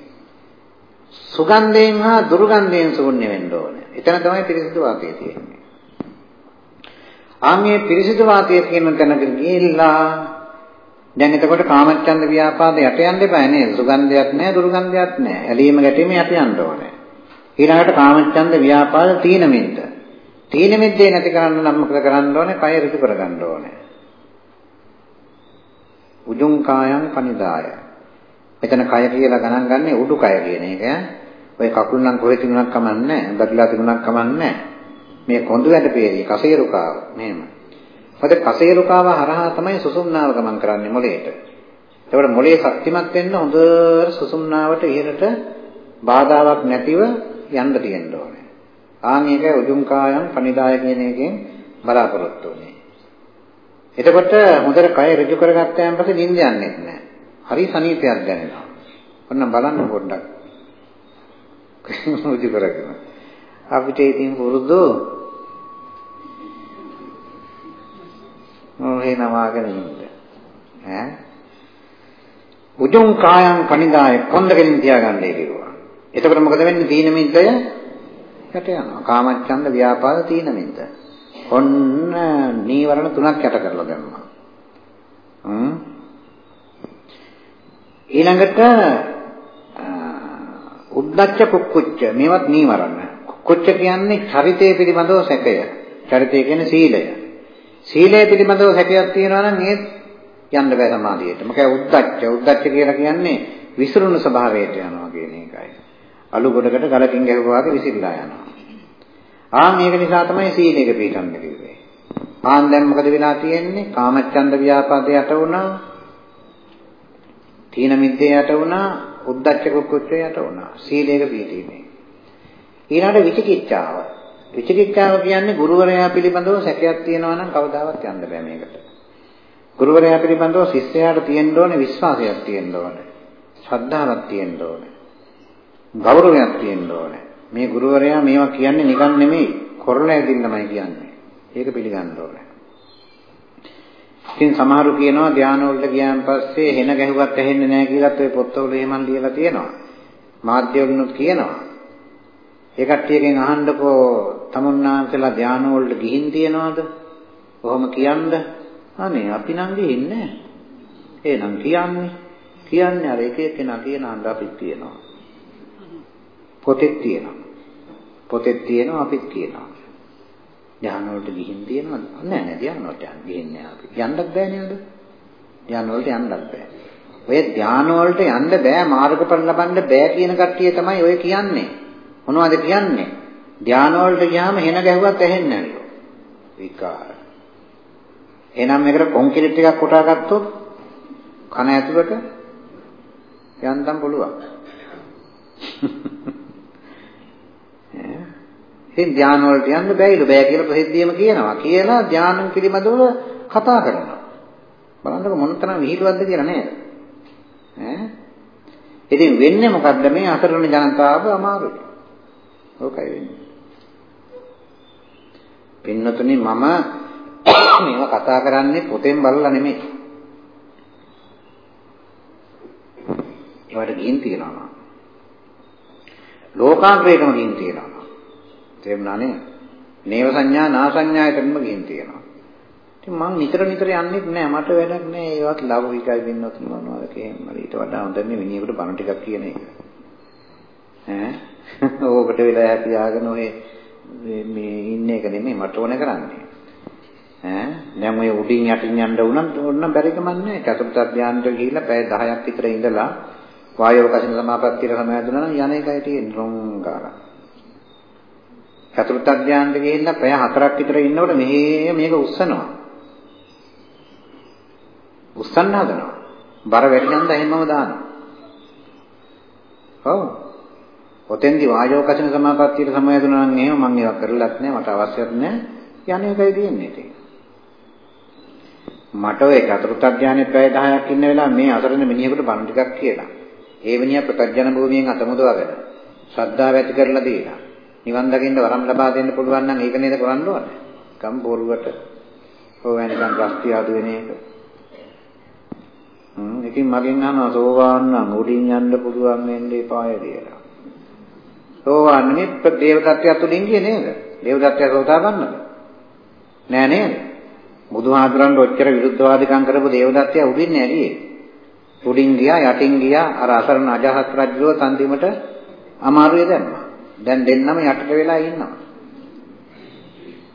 Speaker 1: සුගන්ධයෙන් හා දුර්ගන්ධයෙන් ශූන්‍ය වෙන්න ඕනේ. එතන තමයි පිරිසිදු වාතය තියෙන්නේ. ආන්ගේ පිරිසිදු වාතය කියන තැනකට ගිහිල්ලා දැන් එතකොට කාමච්ඡන්ද ව්‍යාපාද යට යන්න එපා නේද? සුගන්ධයක් නැහැ, දුර්ගන්ධයක් නැහැ. ඇලීම ගැටීම යට යන්න ඕනේ. ඊළඟට කාමච්ඡන්ද ව්‍යාපාද තීන මිද්ද. තීන මිද්දේ නැති කරන්න නම් මොකද කරන්න ඕනේ? කය ඍතු කරගන්න ඕනේ. උජුං කායං පනිදාය. මෙතන කය කියලා ගණන් ගන්නේ උඩුකය කියන එක. ඔය කකුල් නම් කොහෙ තිබුණක් කමන්නේ නැහැ. බඩලා තිබුණක් කමන්නේ මේ කොඳු වැඩ peerි කසේරුකාව මෙහෙම. මොකද කසේරුකාව හරහා තමයි සුසුම්නාව ගමන් කරන්නේ මොළයට. ඒකට මොළේ ශක්තිමත් වෙන්න හොඳට සුසුම්නාවට ඉහළට බාධාවක් නැතිව යන්න තියෙන්න ඕනේ. ආන් ඒක උජුම් කායම් පනිදාය කියන එකෙන් බලාපොරොත්තු වෙන්නේ. එතකොට හොඳට කය ඍජු කරගත්තාන් පස්සේ නිින්ද යන්නේ නැහැ. හරි සනීපයක් දැනෙනවා. ඔන්න බලන්න පොඩ්ඩක්. ඍජු කරගෙන. අපිට ඉතින් පුරුදු මොහේ නවාගෙන ඉන්න. ඈ උජුං කායං පනිදාය කොන්දකින් තියාගන්නයි කිව්වා. එතකොට මොකද වෙන්නේ? තීන මිද්දය යට යනවා. කාමච්ඡන්ද ව්‍යාපාද තීන මිද්ද. ඔන්න නීවරණ තුනක් යට කරලා දැම්මා. හ්ම් ඊළඟට උද්දච්ච කුක්කුච්ච මේවත් නීවරණ. කුක්කුච්ච කියන්නේ චරිතය පිළිබඳව සැකය. චරිතය කියන්නේ සීලය. සීලය පිළිබඳව සැකයක් තියෙනවා නම් ඒත් යන්න බෑ සමාධියට. මොකද උද්දච්ච උද්දච්ච කියලා කියන්නේ විසිරුණු ස්වභාවයට යනවා කියන එකයි. අලු ගොඩකට ගලකින් ගැහුවා වගේ විසිරලා යනවා. ආන් මේක නිසා තමයි සීලයක පිටන්න කිව්වේ. ආන් දැන් මොකද වෙලා තියෙන්නේ? කාමච්ඡන්ද ව්‍යාපාදයට යට වුණා. තීන මිද්දේ යට වුණා. උද්දච්ච කුක්කුච්ච යට වුණා. සීලයක පිටීමේ. ඊළඟට විචිකිච්ඡාව. විචිකිච්ඡාව කියන්නේ ගුරුවරයා පිළිබඳව සැකයක් තියෙනවා නම් කවදාවත් යන්න බෑ මේකට. ගුරුවරයා පිළිබඳව ශිෂ්‍යයාට තියෙන්න ඕනේ විශ්වාසයක් තියෙන්න ඕනේ. ශ්‍රද්ධාවක් තියෙන්න ඕනේ. ගෞරවයක් තියෙන්න ඕනේ. මේ ගුරුවරයා මේවා කියන්නේ නිකන් නෙමෙයි කොරලා ඇදින්නමයි කියන්නේ. ඒක පිළිගන්න ඕනේ. ඉතින් සමහරු කියනවා ධාන වලට ගියාන් පස්සේ හෙන ගැහුවත් ඇහෙන්නේ නැහැ කියලාත් ඔය පොත්වල එහෙමන් ලියලා තියෙනවා. මාධ්‍යවලුත් කියනවා. ඒ කට්ටියගෙන් අහන්නකෝ තමුන්නාන්සලා ධාන වලට ගිහින් තියනවාද? කොහොම කියන්න? අනේ අපි නම් ගිහින්නේ නැහැ. එහෙනම් කියන්නේ කියන්නේ අර එක එකනා කියන අඬ අපිත් කියනවා. පොතෙත් තියෙනවා. පොතෙත් තියෙනවා අපිත් කියනවා. ධ්‍යාන වලට ගිහින් තියෙනවද? නෑ නෑ ධ්‍යාන වලට යන්න ගිහින්නේ අපි. යන්නත් බෑ නේද? ධ්‍යාන වලට යන්නත් බෑ. ඔය ධ්‍යාන වලට යන්න බෑ මාර්ගඵල ලබන්න බෑ කියන කට්ටිය තමයි ඔය කියන්නේ. මොනවද කියන්නේ? ධ්‍යාන වලට ගියාම හෙන ගැහුවත් ඇහෙන්නේ නැලු. විකාර. එහෙනම් මේකට කොන්ක්‍රීට් එකක් කොටා ගත්තොත් කන ඇතුළට යන්තම් පුළුවන්. <laughs> ඉතින් ධාන වලට යන්න බැයිලු බෑ කියලා ප්‍රසිද්ධියම කියනවා. කියලා ධානන් පිළිබඳව කතා කරනවා. බලන්නකො මොනතරම් විහිළුවක්ද කියලා නේද? ඈ ඉතින් වෙන්නේ මොකද්ද මේ අතරණ ජනතාව අමාරුයි. ඕකයි වෙන්නේ. පින්නතුනි මම මේවා කතා කරන්නේ පොතෙන් බලලා නෙමෙයි. ඒවට ගින් තියනවා. ලෝකාග්‍රේටම ගින් තියනවා. තේරුණා නේ? නේව සංඥා නා සංඥායතනම ගින් තියනවා. ඉතින් මං නිතර නිතර යන්නෙත් නෑ මට වැඩක් නෑ ඒවත් ලෞකිකයි වෙන්නත් මොනවද කියන්නේ ඊට වඩා හොඳ නේ මිනිහෙකුට බණ ටිකක් කියන එක. ඈ ඕකට වෙලා හැපියාගෙන ඔය මේ ඉන්න එක නෙමෙයි මට ඕන කරන්නේ. ඈ දැන් ඔය උඩින් යටින් යන්න උනත් ඕන බැරි කමන්නේ චතුර්ථ ධානයට ගිහිල්ලා පැය 10ක් විතර ඉඳලා වායව කසින සමාපත්තියට සමවැදුණා නම් යන එකයි තියෙන්නේ රොංගාරා. චතුර්ථ ධානයට ගිහිල්ලා පැය 4ක් විතර ඉන්නකොට මෙහෙ මේක උස්සනවා. උස්සන්න හදනවා. බර වැඩි නම් එහෙමම දානවා. ඔව්. ඔතෙන්දි වායෝ කසින සමාපත්තියට සමවැදුණා නම් එහෙම මම ඒවා කරලත් නැහැ මට අවශ්‍යත් නැහැ. යන්නේ එකයි තියෙන්නේ ඉතින්. මට ඔය චතුර්ථ අධ්‍යානෙත් පැය 10ක් ඉන්න වෙලාව මේ අසරණ මිනිහෙකුට බණ ටිකක් කියලා. ඒ මිනිහා ප්‍රත්‍යඥ භූමියෙන් අතමුදවගෙන ශ්‍රද්ධාව ඇති කරලා දීලා නිවන් දකින්න වරම් ලබා දෙන්න පුළුවන් නම් ඒක නේද කරන්න ඕනේ. කම් බොරුවට ඕවා නිකන් රස්ති ආදු වෙන එක. හ්ම් ඉතින් මගෙන් අහනවා සෝවාන් නම් උඩින් යන්න පුළුවන් වෙන්නේ පාය කියලා. සෝවාන් නෙමෙයි දේවදත්තය තුලින් ගියේ නේද? දේවදත්තය සෝතාපන්නද? නෑ නේද? බුදුහාමුදුරන්ට ඔච්චර විරුද්ධවාදිකම් කරපු දේවදත්තය උඩින් නැරියේ. උඩින් ගියා යටින් ගියා අර අසරණ අජහත් රජුව තන්දිමට අමාරුවේ දැම්මා. දැන් දෙන්නම යටට වෙලා ඉන්නවා.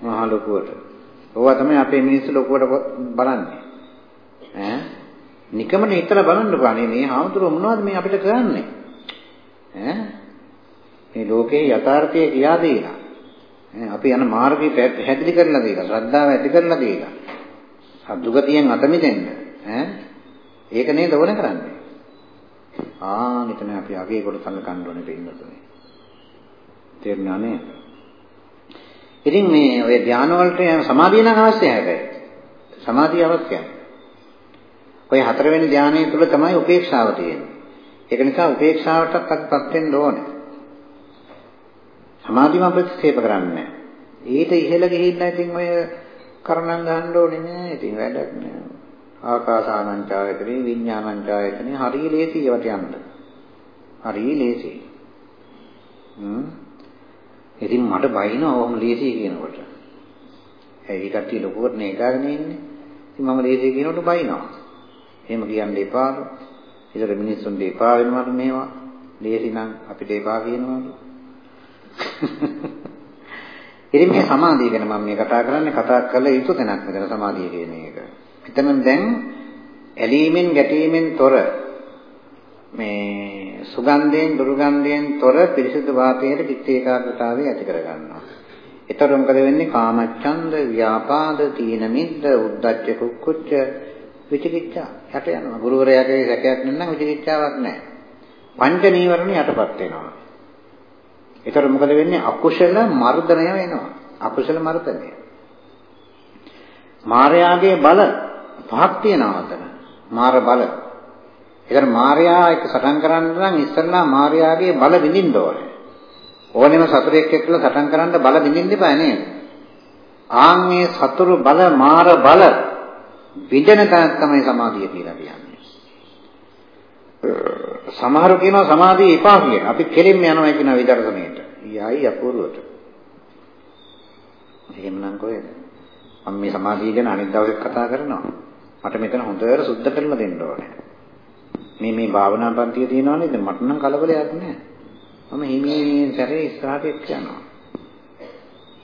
Speaker 1: මහා ලොකුවට. ඕවා තමයි අපේ මිනිස්සු ලොකුවට බලන්නේ. ඈ නිකමන හිතලා බලන්න බෑ මේ හාමුදුරුවෝ මොනවද මේ අපිට කරන්නේ? ඈ මේ ලෝකේ යථාර්ථය කියා දෙලා. අපි යන මාර්ගය පැහැදිලි කරලා දීලා ශ්‍රද්ධාව ඇති කරලා දීලා දුගතියෙන් අත මිදෙන්න ඈ ඒක නේද ඕන කරන්නේ ආ නිතන අපි අගේ කොට සම්කන්න ඕනේ පින්නතුනේ තේරුණා නේද ඉතින් මේ ඔය ධාන වලට සමාධිය නම් අවශ්‍යයි හැබැයි සමාධිය අවශ්‍යයි ඔය හතරවෙනි ධානය තුල තමයි උපේක්ෂාව තියෙන්නේ ඒක නිසා උපේක්ෂාවටත් අපිපත් වෙන්න ඕනේ සමාධිම ප්‍රතික්ෂේප කරන්නේ ඊට ඉහළ ගිහිල්ලා ඉතින් ඔය කරණම් ගන්න ඕනේ නෑ. ඉතින් වැඩක් නෑ. ආකාසානංචායතනේ විඥානංචායතනේ හරිය ලේසි ඒවට යන්න. හරිය ලේසි. හ්ම්. ඉතින් මට බයින ඔහොම ලේසි කියනකොට. ඇයි කට්ටිය ලොකුවට නේගාගෙන ඉන්නේ? ඉතින් මම ලේසි කියනකොට බයිනවා. එහෙම කියන්න එපා. ඒතර මිනිස්සුන්ට එපා වෙනවද මේවා? ලේසි නම් අපිට එපා කියනවලු. ඉතින් මේ සමාධිය ගැන මම මේ කතා කරන්නේ කතා කළ යුතු තැනක් මෙතන සමාධිය කියන එක. එතන දැන් ඇලීමෙන් ගැටීමෙන් තොර මේ සුගන්ධයෙන් දුර්ගන්ධයෙන් තොර පිරිසිදු වාතයේ චිත්ත ඒකාග්‍රතාවය ඇති කර ගන්නවා. ඒතර මොකද වෙන්නේ? කාමච්ඡන්ද, ව්‍යාපාද, තීන මිද්ද, උද්ධච්ච, කුක්කුච්ච, විචිකිච්ඡා යට යනවා. ගුරුවරයාගේ සැකයක් නැත්නම් විචිකිච්ඡාවක් නැහැ. පංච නීවරණ යටපත් වෙනවා. ඒතර මොකද වෙන්නේ? අකුශල මර්ධනය වෙනවා. අකුශල මර්ධනය. මායාගේ බල පහක් තියෙනවා අතන. මාර බල. ඒතර මායා එක සටන් කරන්න නම් ඉස්සෙල්ලා මායාගේ බල විඳින්න ඕනේ. ඕනෙම සතුරෙක් එක්කලා සටන් කරන්න බල විඳින්න එපා නේද? ආන් මේ සතුරු බල මාර බල විඳින තැනක් තමයි සමාධිය කියලා කියන්නේ. සමහරු කියනවා සමාධිය එපා කියලා. අපි කෙලින්ම යනවා කියන විදර්ශනයට. යයි අපූර්වට. එහෙමනම් කොහෙද? මම මේ සමාධිය ගැන අනිත් දවසේ කතා කරනවා. මට මෙතන හොඳට සුද්ධ කරලා දෙන්න ඕනේ. මේ මේ භාවනා පන්තිය තියෙනවා නේද? මට නම් කලබලයක් නෑ. මම හිමින් සැරේ ඉස්සරහට යනවා.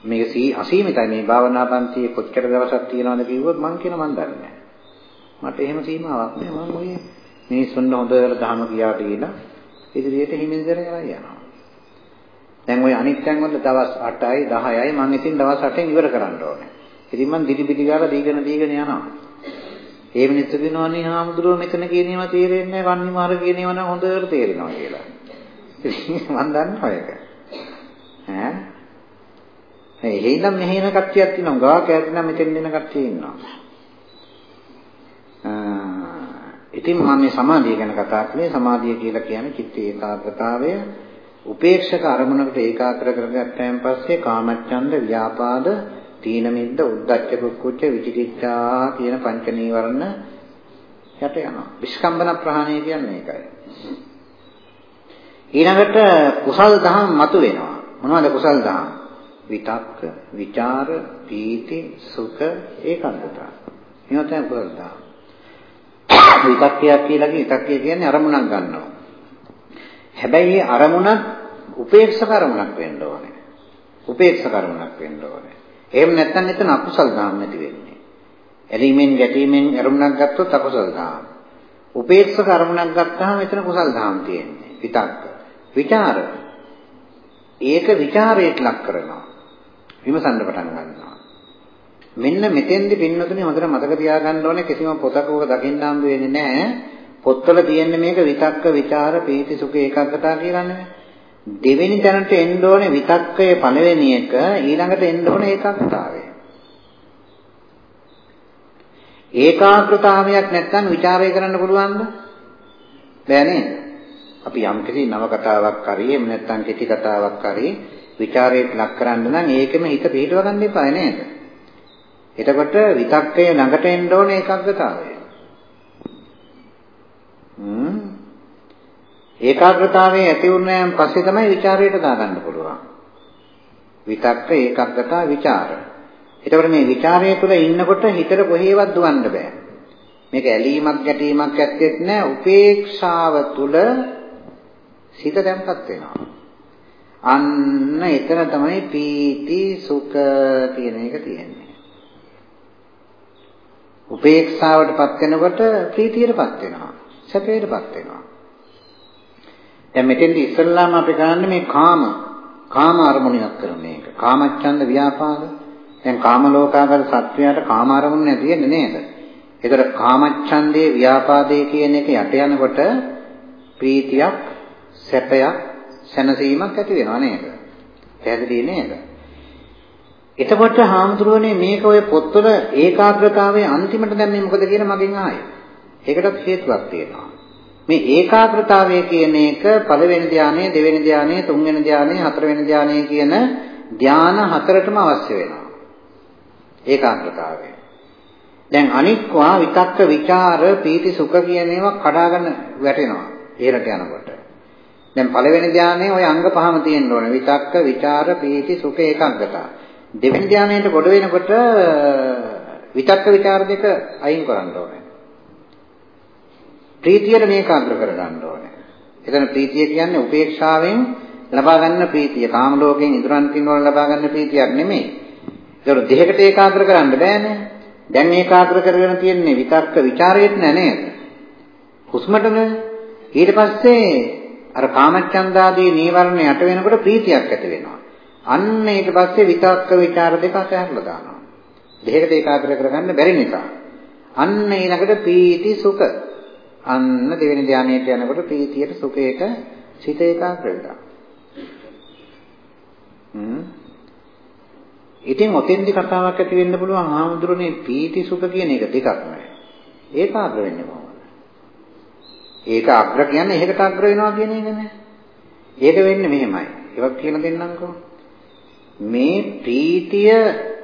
Speaker 1: මේක අසීමිතයි මේ භාවනා පන්තියේ කොච්චර දවසක් තියෙනවද කිව්වොත් මං කියන මං දන්නේ නෑ. මට එහෙම සීමාවක් නෑ. මම ඔය මිනිස්සුන්ට හොඳට ධර්ම කියා දීලා ඉදිරියට හිමින් සැරේ යනවා. දැන් ওই අනිත් තැන් වල දවස් 8යි 10යි මම ඉතින් දවස් 8න් ඉවර කරන්න ඕනේ. ඉතින් මම දිලි පිටි ගාලා දීගෙන දීගෙන යනවා. ඒ මිනිස්සු කියනවානේ හාමුදුරුවෝ මෙතන කියන ඒවා තේරෙන්නේ නැහැ වන්නිමාර කියන ඒවා නම් හොඳට තේරෙනවා කියලා. මම දන්නවා ඒක. ඈ ඒ හේනම් මෙහෙන කට්ටියක් තියෙනවා. ගා කැරිනා මෙතෙන් එන කට්ටිය ඉන්නවා. ඉතින් මම මේ සමාධිය ගැන කතා කළේ සමාධිය කියලා කියන්නේ චිත්ත ඒකාග්‍රතාවය උපේක්ෂක අරමුණකට ඒකාග්‍ර කරගත්තාන් පස්සේ කාමච්ඡන්ද ව්‍යාපාද තීන මිද්ද උද්ධච්ච කුක්කුච්ච විචිකිච්ඡා කියන පංච නීවරණ යට යනවා. විස්කම්බන ප්‍රහාණය කියන්නේ ඒකයි. ඊළඟට කුසල් දහම් මතු වෙනවා. මොනවද කුසල් දහම්? විතක්ක, ਵਿਚාර, පීති, සුඛ, ඒකාග්‍රතාව. මේවා තමයි කුසල් දහම්. විතක්කයක් කියලා කියන්නේ විතක්කය කියන්නේ අරමුණක් ගන්නවා. හැබැයි මේ අරමුණක් උපේක්ෂක අරමුණක් වෙන්න ඕනේ. උපේක්ෂක අරමුණක් වෙන්න ඕනේ. එහෙම නැත්නම් එතන අකුසල් ධාම් නැති වෙන්නේ. ඇලීමෙන් ගැටීමෙන් අරමුණක් ගත්තොත් අකුසල් ධාම්. උපේක්ෂක අරමුණක් ගත්තාම එතන කුසල් ධාම් තියෙන්නේ. විතක්ක. විචාර. ඒක විචාරයට ලක් කරනවා. විමසන්න පටන් ගන්නවා. මෙන්න මෙතෙන්දි පින්නතුනේ හොඳට මතක තියාගන්න ඕනේ කිසිම පොතක ඔක දකින්න හම්බ වෙන්නේ නැහැ. පොත්වල තියෙන්නේ මේක විතක්ක, විචාර, පීති, සුඛ, ඒකාග්‍රතාව කියලා නෙමෙයි. දෙවෙනි තැනට එන්න ඕනේ විතක්කය පළවෙනි එක ඊළඟට එන්න ඕනේ ඒකාග්‍රතාවය. ඒකාග්‍රතාවයක් නැත්නම් ਵਿਚාරය කරන්න පුළුවන්ද? බෑ නේද? අපි යම්කිසි නව කතාවක් හරි එහෙම නැත්නම් කෙටි කතාවක් හරි ਵਿਚාරයට ලක් කරන්න නම් ඒකෙම හිත පිටව ගන්න එපා නේද? එතකොට විතක්කය ළඟට එන්න ඕනේ ඒකාග්‍රතාවය. හ්ම්. ඒකාග්‍රතාවයේ ඇති වුණාන් පස්සේ තමයි ਵਿਚාරයට දාගන්න පුළුවන්. විතක්ක ඒකාග්‍රතා ਵਿਚාර. එතකොට මේ ਵਿਚාරය තුළ ඉන්නකොට හිතට කොහේවත් දුවන්න බෑ. මේක ඇලීමක් ගැටීමක් ඇත්තෙත් නෑ. උපේක්ෂාව තුළ සිත දැම්පත් වෙනවා. අන්න එතන තමයි පීති සුඛ කියන එක තියෙන්නේ. උපේක්ෂාවටපත් වෙනකොට ප්‍රීතියටපත් වෙනවා. සැපයටපත් වෙනවා. දැන් මෙතෙන්දි ඉස්සල්ලාම අපි කරන්නේ මේ කාම කාම අරමුණක් කරන එක. කාමච්ඡන්ද ව්‍යාපාද. දැන් කාම ලෝකාගත සත්වයාට කාම අරමුණ නැතිවෙන්නේ නේද? ඒතර කාමච්ඡන්දේ ව්‍යාපාදේ කියන එක යට යනකොට ප්‍රීතියක්, සැපයක්, සැනසීමක් ඇති වෙනවා නේද? පැහැදිලි නේද? එතකොට හාමුදුරුවනේ මේක ඔය පොත්වල ඒකාග්‍රතාවයේ අන්තිමට දැන් මේ මොකද කියන මගෙන් ආයේ. ඒකටත් හේතුවක් තියෙනවා. මේ ඒකාග්‍රතාවය කියන එක පළවෙනි ධානය, දෙවෙනි ධානය, තුන්වෙනි ධානය, හතරවෙනි ධානය කියන ධාන හතරටම අවශ්‍ය වෙනවා. ඒකාග්‍රතාවය. දැන් අනික්වා විතක්ක ਵਿਚාර පීති සුඛ කියන ඒවා කඩාගෙන වැටෙනවා. ඒකට යනකොට. දැන් පළවෙනි ධානයේ ওই අංග පහම තියෙන්න ඕනේ. විතක්ක, ਵਿਚාර, පීති, සුඛ, ඒකාග්‍රතාව. දෙවෙනි ධානයට කොට වෙනකොට විතක්ක ਵਿਚාර දෙක අයින් කරන්න ඕනේ. ප්‍රීතියට මේක අග්‍ර කරගන්න ඕනේ. එතන ප්‍රීතිය කියන්නේ උපේක්ෂාවෙන් ලබා ගන්න ප්‍රීතිය. කාම ලෝකයෙන් ඉදරන් තින්නවල ලබා ගන්න ප්‍රීතියක් නෙමෙයි. ඒක දෙයකට ඒකාග්‍ර කරන්න බෑනේ. දැන් ඒකාග්‍ර කරගෙන තියන්නේ විතක්ක ਵਿਚාරයට නෑ නේද? හුස්මටනේ. ඊට පස්සේ අර කාමච්ඡන්ද ආදී නීවරණ යට වෙනකොට ප්‍රීතියක් ඇති වෙනවා. අන්න ඊට පස්සේ විතක්ක ਵਿਚාර දෙක අතහැරලා දානවා. දෙයකට ඒකාග්‍ර කරගන්න බැරි නිසා. අන්න ඊළඟට ප්‍රීති සුඛ අන්න දෙවෙනි ධානයට යනකොට ප්‍රීතියට සුඛයට සිත ඒකාග්‍ර වෙනවා. හ්ම්. ඉතින් ඔතෙන්දි කතාවක් ඇති වෙන්න පුළුවන් ආමුදුරනේ ප්‍රීති සුඛ කියන එක දෙකක් නෑ. ඒකාග්‍ර වෙන්නේ කොහොමද? ඒක අග්‍ර කියන්නේ එහෙකට අග්‍ර වෙනවා කියන එක නෑ. ඒක වෙන්නේ මෙහෙමයි. ඒවත් කියලා දෙන්නම්කෝ. මේ ප්‍රීතිය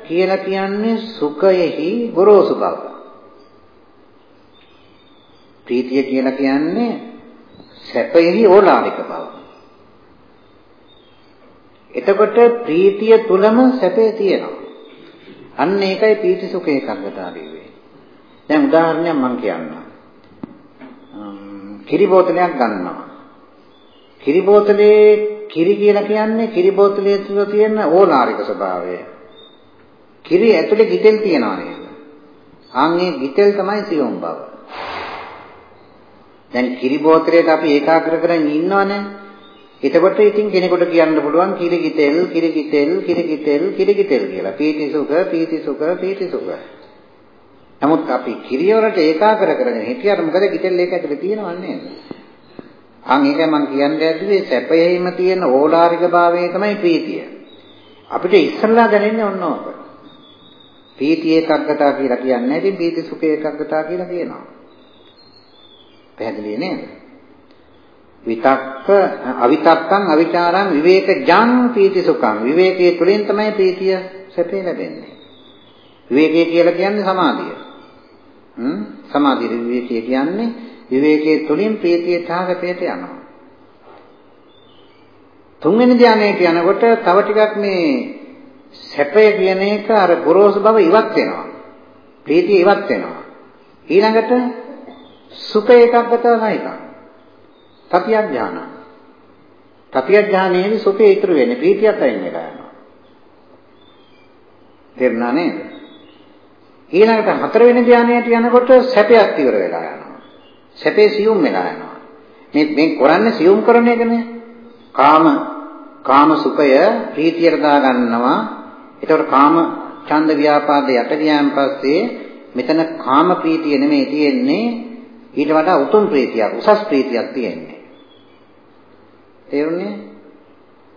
Speaker 1: කියලා කියන්නේ සුඛයෙහි ගොරෝසු බව. ප්‍රීතිය කියලා කියන්නේ සැපෙහි ඕලාරික බව. එතකොට ප්‍රීතිය තුලම සැපේ තියෙනවා. අන්න ඒකයි ප්‍රීති සුඛ ඒකග්ගතාවය වෙන්නේ. දැන් උදාහරණයක් මම කියන්නම්. කිරි බෝතලයක් ගන්නවා. කිරි බෝතලේ කිරි කියලා කියන්නේ කිරි බෝතලයේ තුල තියෙන ඕලාරික ස්වභාවය. කිරි ඇතුලේ ගිතෙල් තියනවා නේද? ආන්ගේ ගිතෙල් තමයි සියුම් බව. දැන් කිරි බෝතලයට අපි ඒකාග්‍ර කරගෙන ඉන්නවනේ. එතකොට ඉතින් කෙනෙකුට කියන්න පුළුවන් කිරිගිතෙල් කිරිගිතෙල් කිරිගිතෙල් කිරිගිතෙල් කියලා. පීති සුඛ පීති සුඛ පීති සුඛ. නමුත් අපි කිරි වලට ඒකාග්‍ර කරගෙන හිටියට මොකද ගිතෙල් ඒක ඇතුලේ තියෙනවන්නේ නේද? අන් ඒකයි මම කියන්නේ ඇද්දේ සැපයෙහිම තියෙන ඕලාරික භාවය තමයි ප්‍රීතිය. අපිට ඉස්සල්ලා දැනෙන්නේ ඔන්න ඕක. ප්‍රීති ඒකග්ගතා කියලා කියන්නේ ඉතින් ප්‍රීති සුඛ ඒකග්ගතා කියලා කියනවා. පැහැදිලි නේද? විතක්ක අවිතක්කං අවිචාරං විවේකජං පීති සුඛං. විවේකයේ තුලින් තමයි ප්‍රීතිය සැපේ ලැබෙන්නේ. විවේකයේ කියලා කියන්නේ සමාධිය. හ්ම්? සමාධිය විවේකයේ කියන්නේ විවේකයේ තුලින් ප්‍රීතිය තාගපේට යනවා. තුන්වෙනි ධානයට යනකොට තව ටිකක් මේ සැපය කියන එක අර ගොරෝසු බව ඉවත් වෙනවා. ප්‍රීතිය ඉවත් වෙනවා. ඊළඟට සුඛ ඒකග්ගතව එකක්. තපිය ඥාන. තපිය ඥානයේදී සුඛය ඉතුරු වෙන්නේ ප්‍රීතියත් අයින් වෙලා යනවා. තේරුණා නේද? ඊළඟට හතරවෙනි ධානයට යනකොට සැපයක් ඉවර වෙලා යනවා. සැපේ සියුම් වෙලා යනවා. මේ මේ කරන්නේ සියුම් කරන එකනේ. කාම කාම සුඛය ප්‍රීතියට දා ගන්නවා. ඒතකොට කාම ඡන්ද ව්‍යාපාද යට ගියාන් පස්සේ මෙතන කාම ප්‍රීතිය නෙමෙයි තියෙන්නේ ඊට වඩා උතුම් ප්‍රීතියක් උසස් ප්‍රීතියක් තියෙන්නේ. තේරුණේ?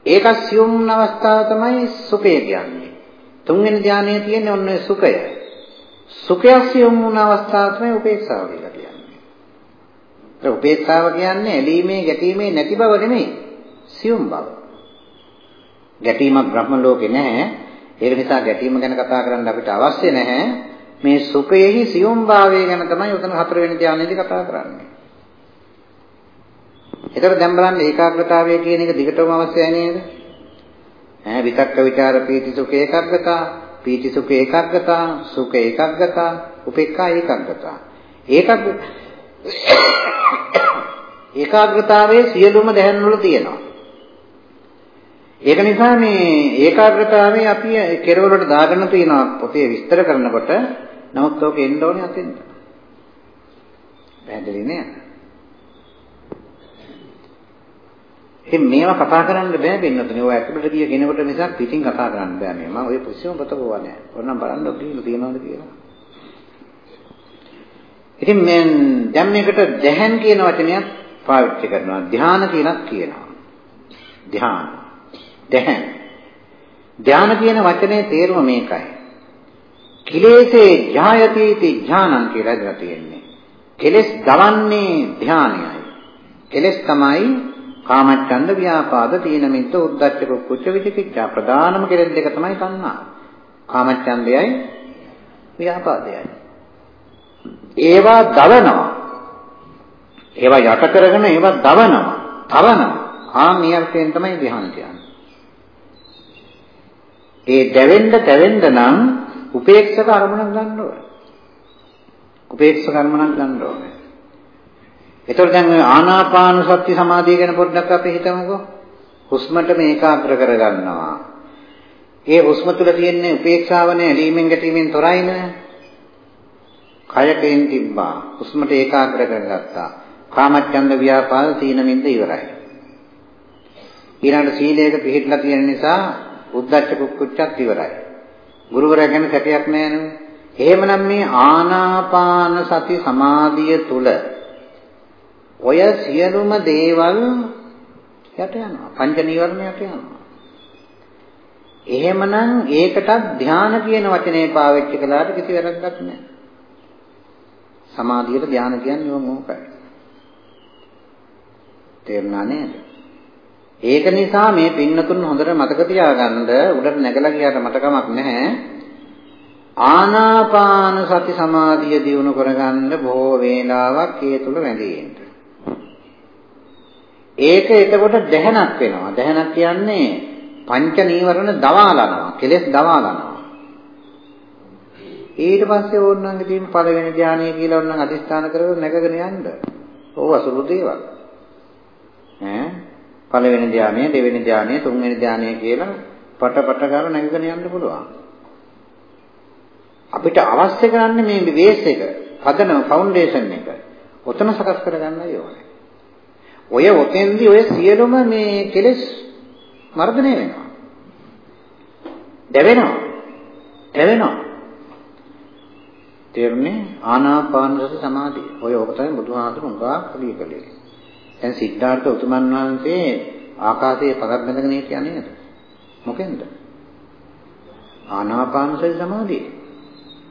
Speaker 1: ඒක සියුම් අවස්ථාව තමයි සුඛය කියන්නේ. තුන්වෙනි ධානයේ තියෙන්නේ ඔන්න සුඛය. සුඛයසියුම් වුණ අවස්ථාව තමයි උපේක්ෂාව කියලා කියන්නේ. ඒ උපේක්ෂාව කියන්නේ ඇලීමේ ගැටීමේ නැති බව නෙමෙයි. සියුම් බව. ගැටීමක් බ්‍රහ්ම ලෝකේ නැහැ. ඒක නිසා ගැටීම ගැන කතා කරන්න අපිට අවශ්‍ය නැහැ. මේ සුඛයෙහි සියුම් භාවය ගැන තමයි උතන හතරවෙනි ධානයේදී කතා කරන්නේ. ඒතර දැන් බලන්න ඒකාග්‍රතාවය කියන එක දිගටම අවශ්‍යයි නේද? ඈ විතක්ක ਵਿਚාර පීති සුඛ ඒකාග්‍රතා, පීති සුඛ ඒකාග්‍රතා, සුඛ ඒකාග්‍රතා, උපේක්ඛා ඒකාග්‍රතා. ඒකාග්‍ර ඒකාග්‍රතාවයේ සියලුම දැහන් වල තියෙනවා. ඒක නිසා මේ ඒකාග්‍රතාවය අපි කෙරවලට දාගෙන තියෙනවා පොතේ විස්තර කරනකොට නමුත් ඔක එන්න ඕනේ අතෙන්ට. පැහැදිලි නේද? ඉතින් මේවා කතා කරන්න බෑ වෙන්නතුනේ. ඔය ඇතුළට ගිය කෙනෙකුට නිසා පිටින් කතා කරන්න බෑ මේ. මම ඔය පුසියම පොත ගෝවා නෑ. ඕනනම් බලන්න ඔබ තියෙනවද කියලා. ඉතින් මේ දැන් මේකට දැහන් කියන වචනයත් පාවිච්චි කරනවා. ධ්‍යාන කියලාත් කියනවා. ධ්‍යාන. දැහන්. ධ්‍යාන කියන වචනේ තේරුම මේකයි. කිලේසේ ඥායතිති ඥානං කියලා දලා තියෙන්නේ. කෙලස් දවන්නේ ධානයයි. කෙලස් තමයි කාමච්ඡන්ද ව්‍යාපාද තීන මිද්ද උද්ධච්ච කුච්ච විචිකිච්ඡා ප්‍රධානම කෙලෙස් දෙක තමයි තණ්හා. කාමච්ඡන්දයයි ව්‍යාපාදයයි. ඒවා දවනවා. ඒවා යට කරගෙන ඒවා දවනවා. තවනවා. ආ මේ අර්ථයෙන් තමයි ධ්‍යාන කියන්නේ. ඒ දැවෙන්න දැවෙන්න නම් උපේක්ෂක අරමුණක් ගන්න ඕනේ. උපේක්ෂක අරමුණක් ගන්න ඕනේ. එතකොට දැන් ඔය ආනාපාන සති සමාධිය ගැන පොඩ්ඩක් අපි හිතමුකෝ. හුස්මට මේ ඒකාග්‍ර කරගන්නවා. ඒ හුස්ම තුල තියෙන උපේක්ෂාවනේ ඇලීමෙන් ගැටීමෙන් තොරයි නේ. කයකෙන් තිබ්බා. හුස්මට ඒකාග්‍ර කරගත්තා. කාමච්ඡන්ද ව්‍යාපාද තීන මින්ද ඉවරයි. ඊළඟ සීලයක පිළිහිట్లా තියෙන නිසා උද්දච්ච කුක්කුච්චත් ඉවරයි. ගුරුවරයා ගැන සැකයක් නැහැ නේද? එහෙමනම් මේ ආනාපාන සති සමාධිය තුල ඔය සියලුම දේවල් යට යනවා. පංච නීවරණයට යනවා. එහෙමනම් ඒකටත් ධාන කියන වචනේ පාවිච්චි කළාට කිසි වැරද්දක් නැහැ. සමාධියට ධාන කියන්නේ මොකක්ද? තේරුණා නේද? ඒක නිසා මේ පින්නතුන් හොඳට මතක තියාගන්න උඩට නැගලා ගියාට මට කමක් නැහැ. ආනාපාන සති සමාධිය දියුණු කරගන්න බොහෝ වේලාවක් ඒ තුල වැඳී ඉන්න. ඒක එතකොට දැහනක් වෙනවා. දැහනක් කියන්නේ පංච නීවරණ දවාලනවා. කෙලෙස් දවාලනවා. ඊට පස්සේ ඕනනම් ඉතින් පළවෙනි ධානය කියලා ඕනනම් අදිස්ථාන කරගෙන නැගගෙන යන්න. ඕව අසුරු දේවල්. ඈ පළවෙනි ධානය, දෙවෙනි ධානය, තුන්වෙනි ධානය කියලා පට පට ගාලා නැගගෙන යන්න පුළුවන්. අපිට අවශ්‍ය කරන්නේ මේ බේස් එක, පදනම ෆවුන්ඩේෂන් එක. ඔතන සකස් කරගන්නයි ඕනේ. ඔය ඔතෙන්දී ඔය සියලුම මේ කෙලෙස් මර්ධනය වෙනවා. දැවෙනවා. දැවෙනවා. තේරුණේ ආනාපාන සති සමාධිය. ඔය ඔක තමයි බුදුහාමුදුරුවෝ උගා කලිය කලේ. දැන් සිද්ධාර්ථ උතුමන් වහන්සේ ආකාශයේ පගක් බැඳගෙන හිටියා නේද? මොකෙන්ද? ආනාපාන සති සමාධිය.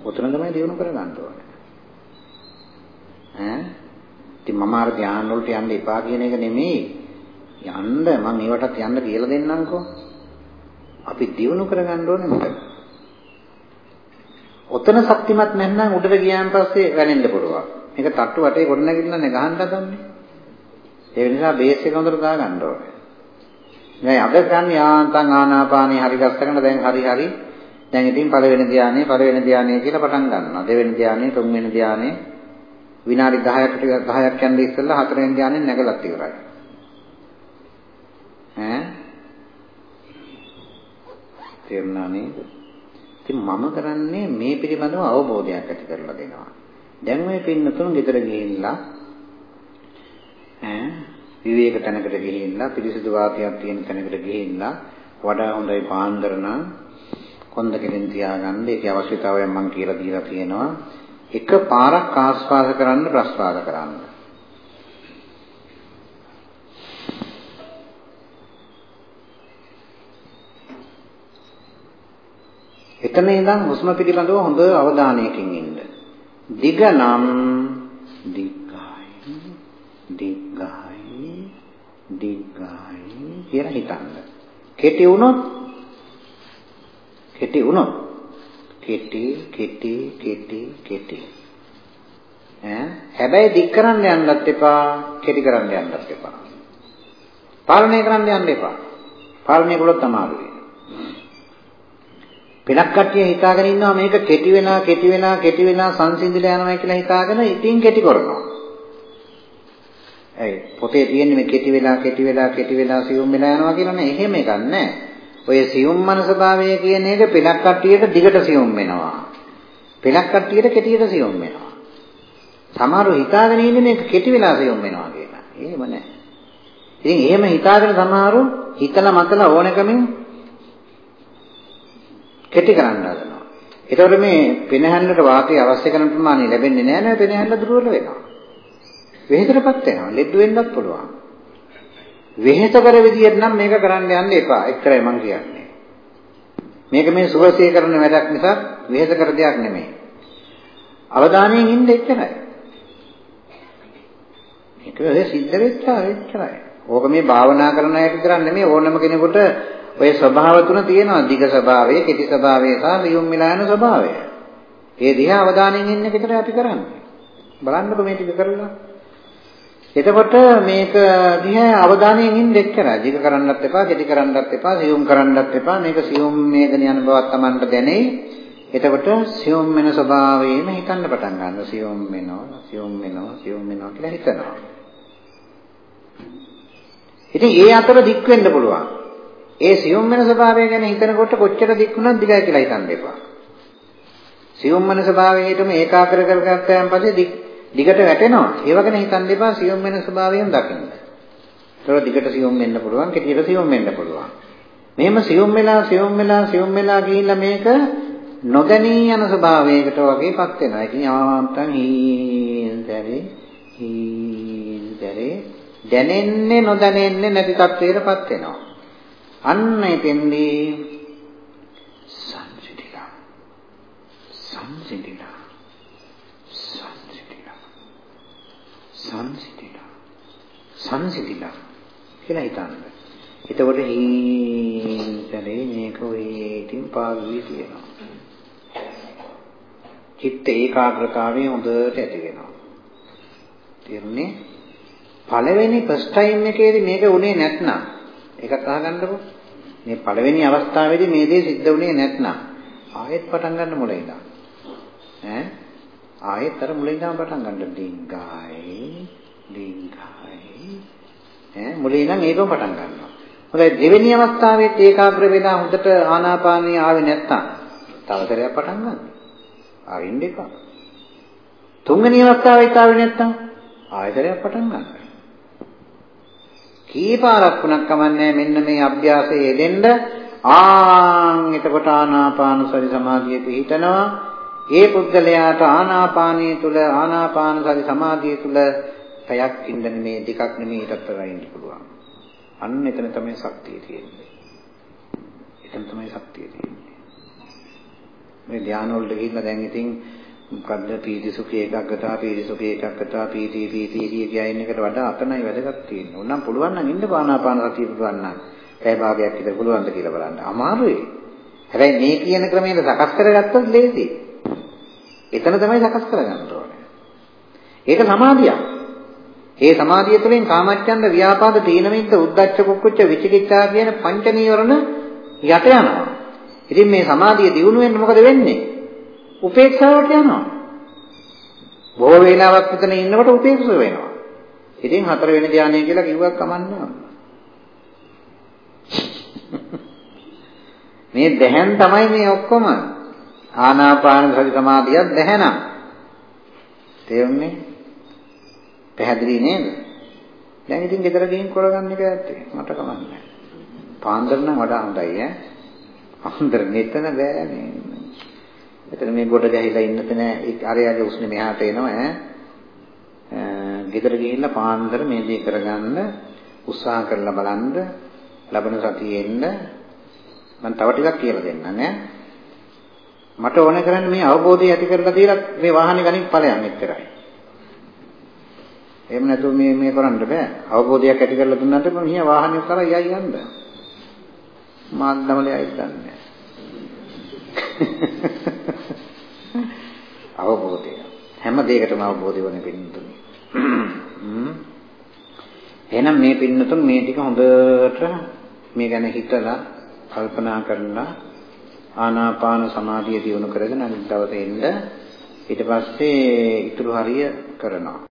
Speaker 1: උතන තමයි දිනු කරගන්න ඕනේ. ඈ? ඉතින් මම අර ධානය වලට යන්න එපා කියන එක නෙමෙයි. යන්න මම ඒවටත් යන්න කියලා දෙන්නම්කෝ. අපි දිනු කරගන්න ඕනේ මොකද? ඔතන ශක්තිමත් නැත්නම් උඩට ගියාන් පස්සේ වැනෙන්න පුළුවන්. මේක තට්ටු වටේ ගොඩනැගිලා නේ ගහන්න හදන්නේ. ඒ නිසා බේස් එක හොඳට දාගන්න ඕනේ. දැන් අද ගන්න යාන්තම් ආනාපානිය හරි ගස්සගෙන දැන් හරි හරි දැන් ඉතින් පළවෙනි ධානය පළවෙනි ධානය කියලා පටන් ගන්නවා. දෙවෙනි ධානය තුන්වෙනි ධානය විනාඩි 10කට 10ක් යන ඉස්සෙල්ලා හතරවෙනි ධානයෙන් නැගලත් ඉවරයි. ඈ තේරුණා නේද? ඉතින් මම කරන්නේ මේ පිළිබඳව අවබෝධයක් ඇති කරලා දෙනවා. දැන් මේ පින්නතුන් ගෙදර ගිහිල්ලා ඈ විවේක තැනකට ගිහිල්ලා පිරිසිදු වාතයක් තියෙන තැනකට ගිහිල්ලා වඩා හොඳයි පාන්දර නම් කොන්ද කෙලින් තියාගන්න. ඒකේ අවශ්‍යතාවයක් මම කියලා දීලා තියෙනවා. එක පාරක් ආස්වාද කරන්න ප්‍රස්වාද කරන්න. එතන ඉඳන් හුස්ම පිළිබඳව හොඳ අවධානයකින් ඉන්න. දිග නම් දිග්ගයි දිග්ගයි කියලා හිතන්න. කෙටි වුණොත් කෙටි වුණොත් කෙටි කෙටි කෙටි කෙටි ඈ හැබැයි දික් කරන්න යන්නත් එපා කෙටි කරන්න යන්නත් එපා. පාලනය කරන්න යන්න එපා. පාලනය කළොත් අමාරුයි. පෙලක් කට්ටිය හිතාගෙන ඉන්නවා මේක කෙටි වෙනා කෙටි වෙනා කෙටි වෙනා සංසිඳිලා යනවා කියලා හිතාගෙන ඉතින් කෙටි කරනවා. ඒ පොතේ තියෙන්නේ මේ කෙටි වෙලා කෙටි වෙලා කෙටි වෙලා සියුම් වෙලා යනවා කියලා නේ. එහෙම එකක් නැහැ. ඔය සියුම් මනසභාවය කියන එක පෙලක් කට්ටියට දිගට සියුම් වෙනවා. පෙලක් කට්ටියට කෙටියට සියුම් වෙනවා. සමහරව හිතාගෙන ඉන්නේ මේක කෙටි වෙලා සියුම් වෙනවා කියලා. එහෙම නැහැ. ඉතින් එහෙම හිතාගෙන සමහරව හිතලා මතලා ඕනකමින් කෙටි කරන්න හදනවා. ඒතකොට මේ පෙනහැල්ලට වාතය අවශ්‍ය කරන ප්‍රමාණය ලැබෙන්නේ නැහැ නේද? පෙනහැල්ල දුර්වල වෙනවා. වෙහෙතරපත් වෙනවා. ලෙඩ වෙන්නත් පුළුවන්. වෙහෙත කර විදියට නම් මේක කරන්න යන්න එපා. එච්චරයි මම කියන්නේ. මේක මේ සුවසේ කරන වැඩක් නිසා වෙහෙත කර දෙයක් නෙමෙයි. අවධානයෙන් ඉන්න එච්චරයි. ඒක වෙ සිද්ධ වෙච්චා එච්චරයි. ඕක මේ භාවනා කරන අය විතරක් නෙමෙයි ඕනම කෙනෙකුට ඔය ස්වභාව තුන තියෙනවා දිග ස්වභාවය, කෙටි ස්වභාවය සහ ලියුම් මිලාන ස්වභාවය. ඒ දිහා අවධානයෙන් ඉන්න එක විතරයි අපි කරන්නේ. බලන්නකො මේ ටික කරලා. එතකොට මේක දිහා අවධානයෙන් ඉන්න එච්චරයි. දිග කරන්නත් එපා, කෙටි කරන්නත් එපා, සියුම් කරන්නත් එපා. මේක සියුම් මේකන යන බවක් Tamanට දැනෙයි. එතකොට සියුම් වෙන ස්වභාවයෙම හිතන්න පටන් ගන්නවා. සියුම් වෙනවා, සියුම් වෙනවා, සියුම් වෙනවා කියලා හිතනවා. ඉතින් ඒ අතර දික් වෙන්න පුළුවන්. ඒ සියුම් වෙන ස්වභාවය ගැන හිතනකොට කොච්චර දික් වුණත් දිගයි කියලා හිතන්න එපා. සියුම් වෙන ස්වභාවයටම ඒකාග්‍ර කරගත්තාන් පස්සේ දිගට වැටෙනවා. ඒව ගැන හිතන්න එපා සියුම් වෙන ස්වභාවයෙන් දකින්න. ඒක දිගට සියුම් වෙන්න පුළුවන්, කෙටියට සියුම් වෙන්න පුළුවන්. මෙහෙම සියුම් වෙලා සියුම් වෙලා සියුම් වෙලා ගිහිල්ලා මේක නොදැනී යන ස්වභාවයකට වගේපත් වෙනවා. ඉතින් ආවන්තන් හීන්දරේ හීන්දරේ දැනෙන්නේ නොදැනෙන්නේ නැති තත්වයකටපත් වෙනවා. අන්න එතෙන්දී සංසිඳිලා සංසිඳිලා සංසිඳිලා සංසිඳිලා සංසිඳිලා කියලා හිතන්න. එතකොට හීතරේ මේක ඔය ඉතින් පාළුවේ තියෙනවා. චිත්ත ඒකාග්‍රතාවය හොඳට ඇති වෙනවා. තේරුණේ? පළවෙනි ෆස්ට් ටයිම් එකේදී මේක උනේ නැත්නම් ඒකත් අහගන්නකො. මේ පළවෙනි අවස්ථාවේදී මේ දේ සිද්ධ වුණේ නැත්නම් ආයෙත් පටන් ගන්න මුලින් ඉඳන්. ඈ ආයෙත් අර මුලින් ඉඳන් පටන් ගන්න ඩිංගායි ඩිංගායි ඈ මුලින් ඉඳන් ඒකම පටන් ගන්නවා. හොඳයි දෙවෙනි අවස්ථාවේත් ඒකාග්‍ර වෙලා හොඳට ආනාපානිය ආවේ නැත්නම් තව සැරයක් පටන් ගන්න. ආවින්න එපා. තුන්වෙනි අවස්ථාවෙත් ආවේ නැත්නම් ආයෙත් පටන් ගන්න. කීපාරක් වුණක් කමන්නේ මෙන්න මේ අභ්‍යාසයේ යෙදෙන්න ආන් එතකොට ආනාපාන සති සමාධිය පිහිටනවා ඒ පුද්ගලයාට ආනාපානිය තුල ආනාපාන සති සමාධිය තුල පැයක් ඉන්න නෙමේ දෙකක් නෙමේ ඊටත් වඩා ඉන්න පුළුවන් අන්න එතන තමයි ශක්තිය තියෙන්නේ එතන තමයි ශක්තිය තියෙන්නේ මේ ධානය වලට ගිහිල්ලා දැන් ඉතින් මොකද්ද පීති සුඛ ඒකග්ගතා පීති සුඛ ඒකග්ගතා පීති පීති කිය කියන එකට වඩා අතනයි වැදගත් තියෙන්නේ. ඕනම් පුළුවන් නම් ඉන්න පානාපාන සතිය පුළුවන් නම් පැය භාගයක් විතර පුළුවන්ද කියලා බලන්න. අමාරුයි. හැබැයි මේ කියන ක්‍රමයට සකස් කරගත්තොත් ලේසි. එතන තමයි සකස් කරගන්න ඕනේ. ඒක සමාධියක්. ඒ සමාධිය තුළින් කාමච්ඡන්ද ව්‍යාපාද තීනමිද්ද උද්ධච්ච කුක්කුච්ච විචිකිච්ඡා කියන පංච නීවරණ යට යනවා. ඉතින් මේ සමාධිය දියුණු වෙන්න මොකද වෙන්නේ? උපේක්ෂාවට යනවා. බොහෝ වේලාවක් විතර ඉන්නකොට උපේක්ෂ වෙනවා. ඉතින් හතර වෙනි ධානය කියලා කිව්වක් කමන්නේ <laughs> මේ දැහන් තමයි මේ ඔක්කොම ආනාපාන සති සමාධියක් දැහනම් තේරුණේ? පැහැදිලි නේද? දැන් ඉතින් ගෙදර ගිහින් කරගන්න එක ඇත්තේ. මට කමන්නේ පාන්දර නම් වඩා හොඳයි ඈ. පාන්දර මෙතන බෑ නේ එතන මේ ගොඩ ගැහිලා ඉන්න තැන අරයාගේ උස්නේ මෙහාට එනවා ඈ. ගෙදර ගිහිල්ලා පාන්දර මේ දේ කරගන්න උත්සාහ කරලා බලන්න ලබන සතියේ එන්න. මම තව ටිකක් කියලා දෙන්නම් ඈ. මට ඕන කරන්නේ මේ අවබෝධය ඇති කරලා දීලා මේ වාහනේ ගණන් ඵලයන් එච්චරයි. එහෙම නැතුව මේ මේ කරන්න බෑ. අවබෝධයක් ඇති කරලා දුන්නාට මිනිහා වාහනේ කරා යයි යන්න. මාන්නවලයි දන්නේ. අවබෝධය. හැම දෙයකටම අවබෝධය වෙන පින්නතුනි. එහෙනම් මේ පින්නතුන් මේ ටික හොඳට මේ ගැන හිතලා කල්පනා කරලා ආනාපාන සමාධිය දියුණු කරගෙන අනිත් දවසේ ඉන්න. ඊට පස්සේ ඊතුරු හරිය කරනවා.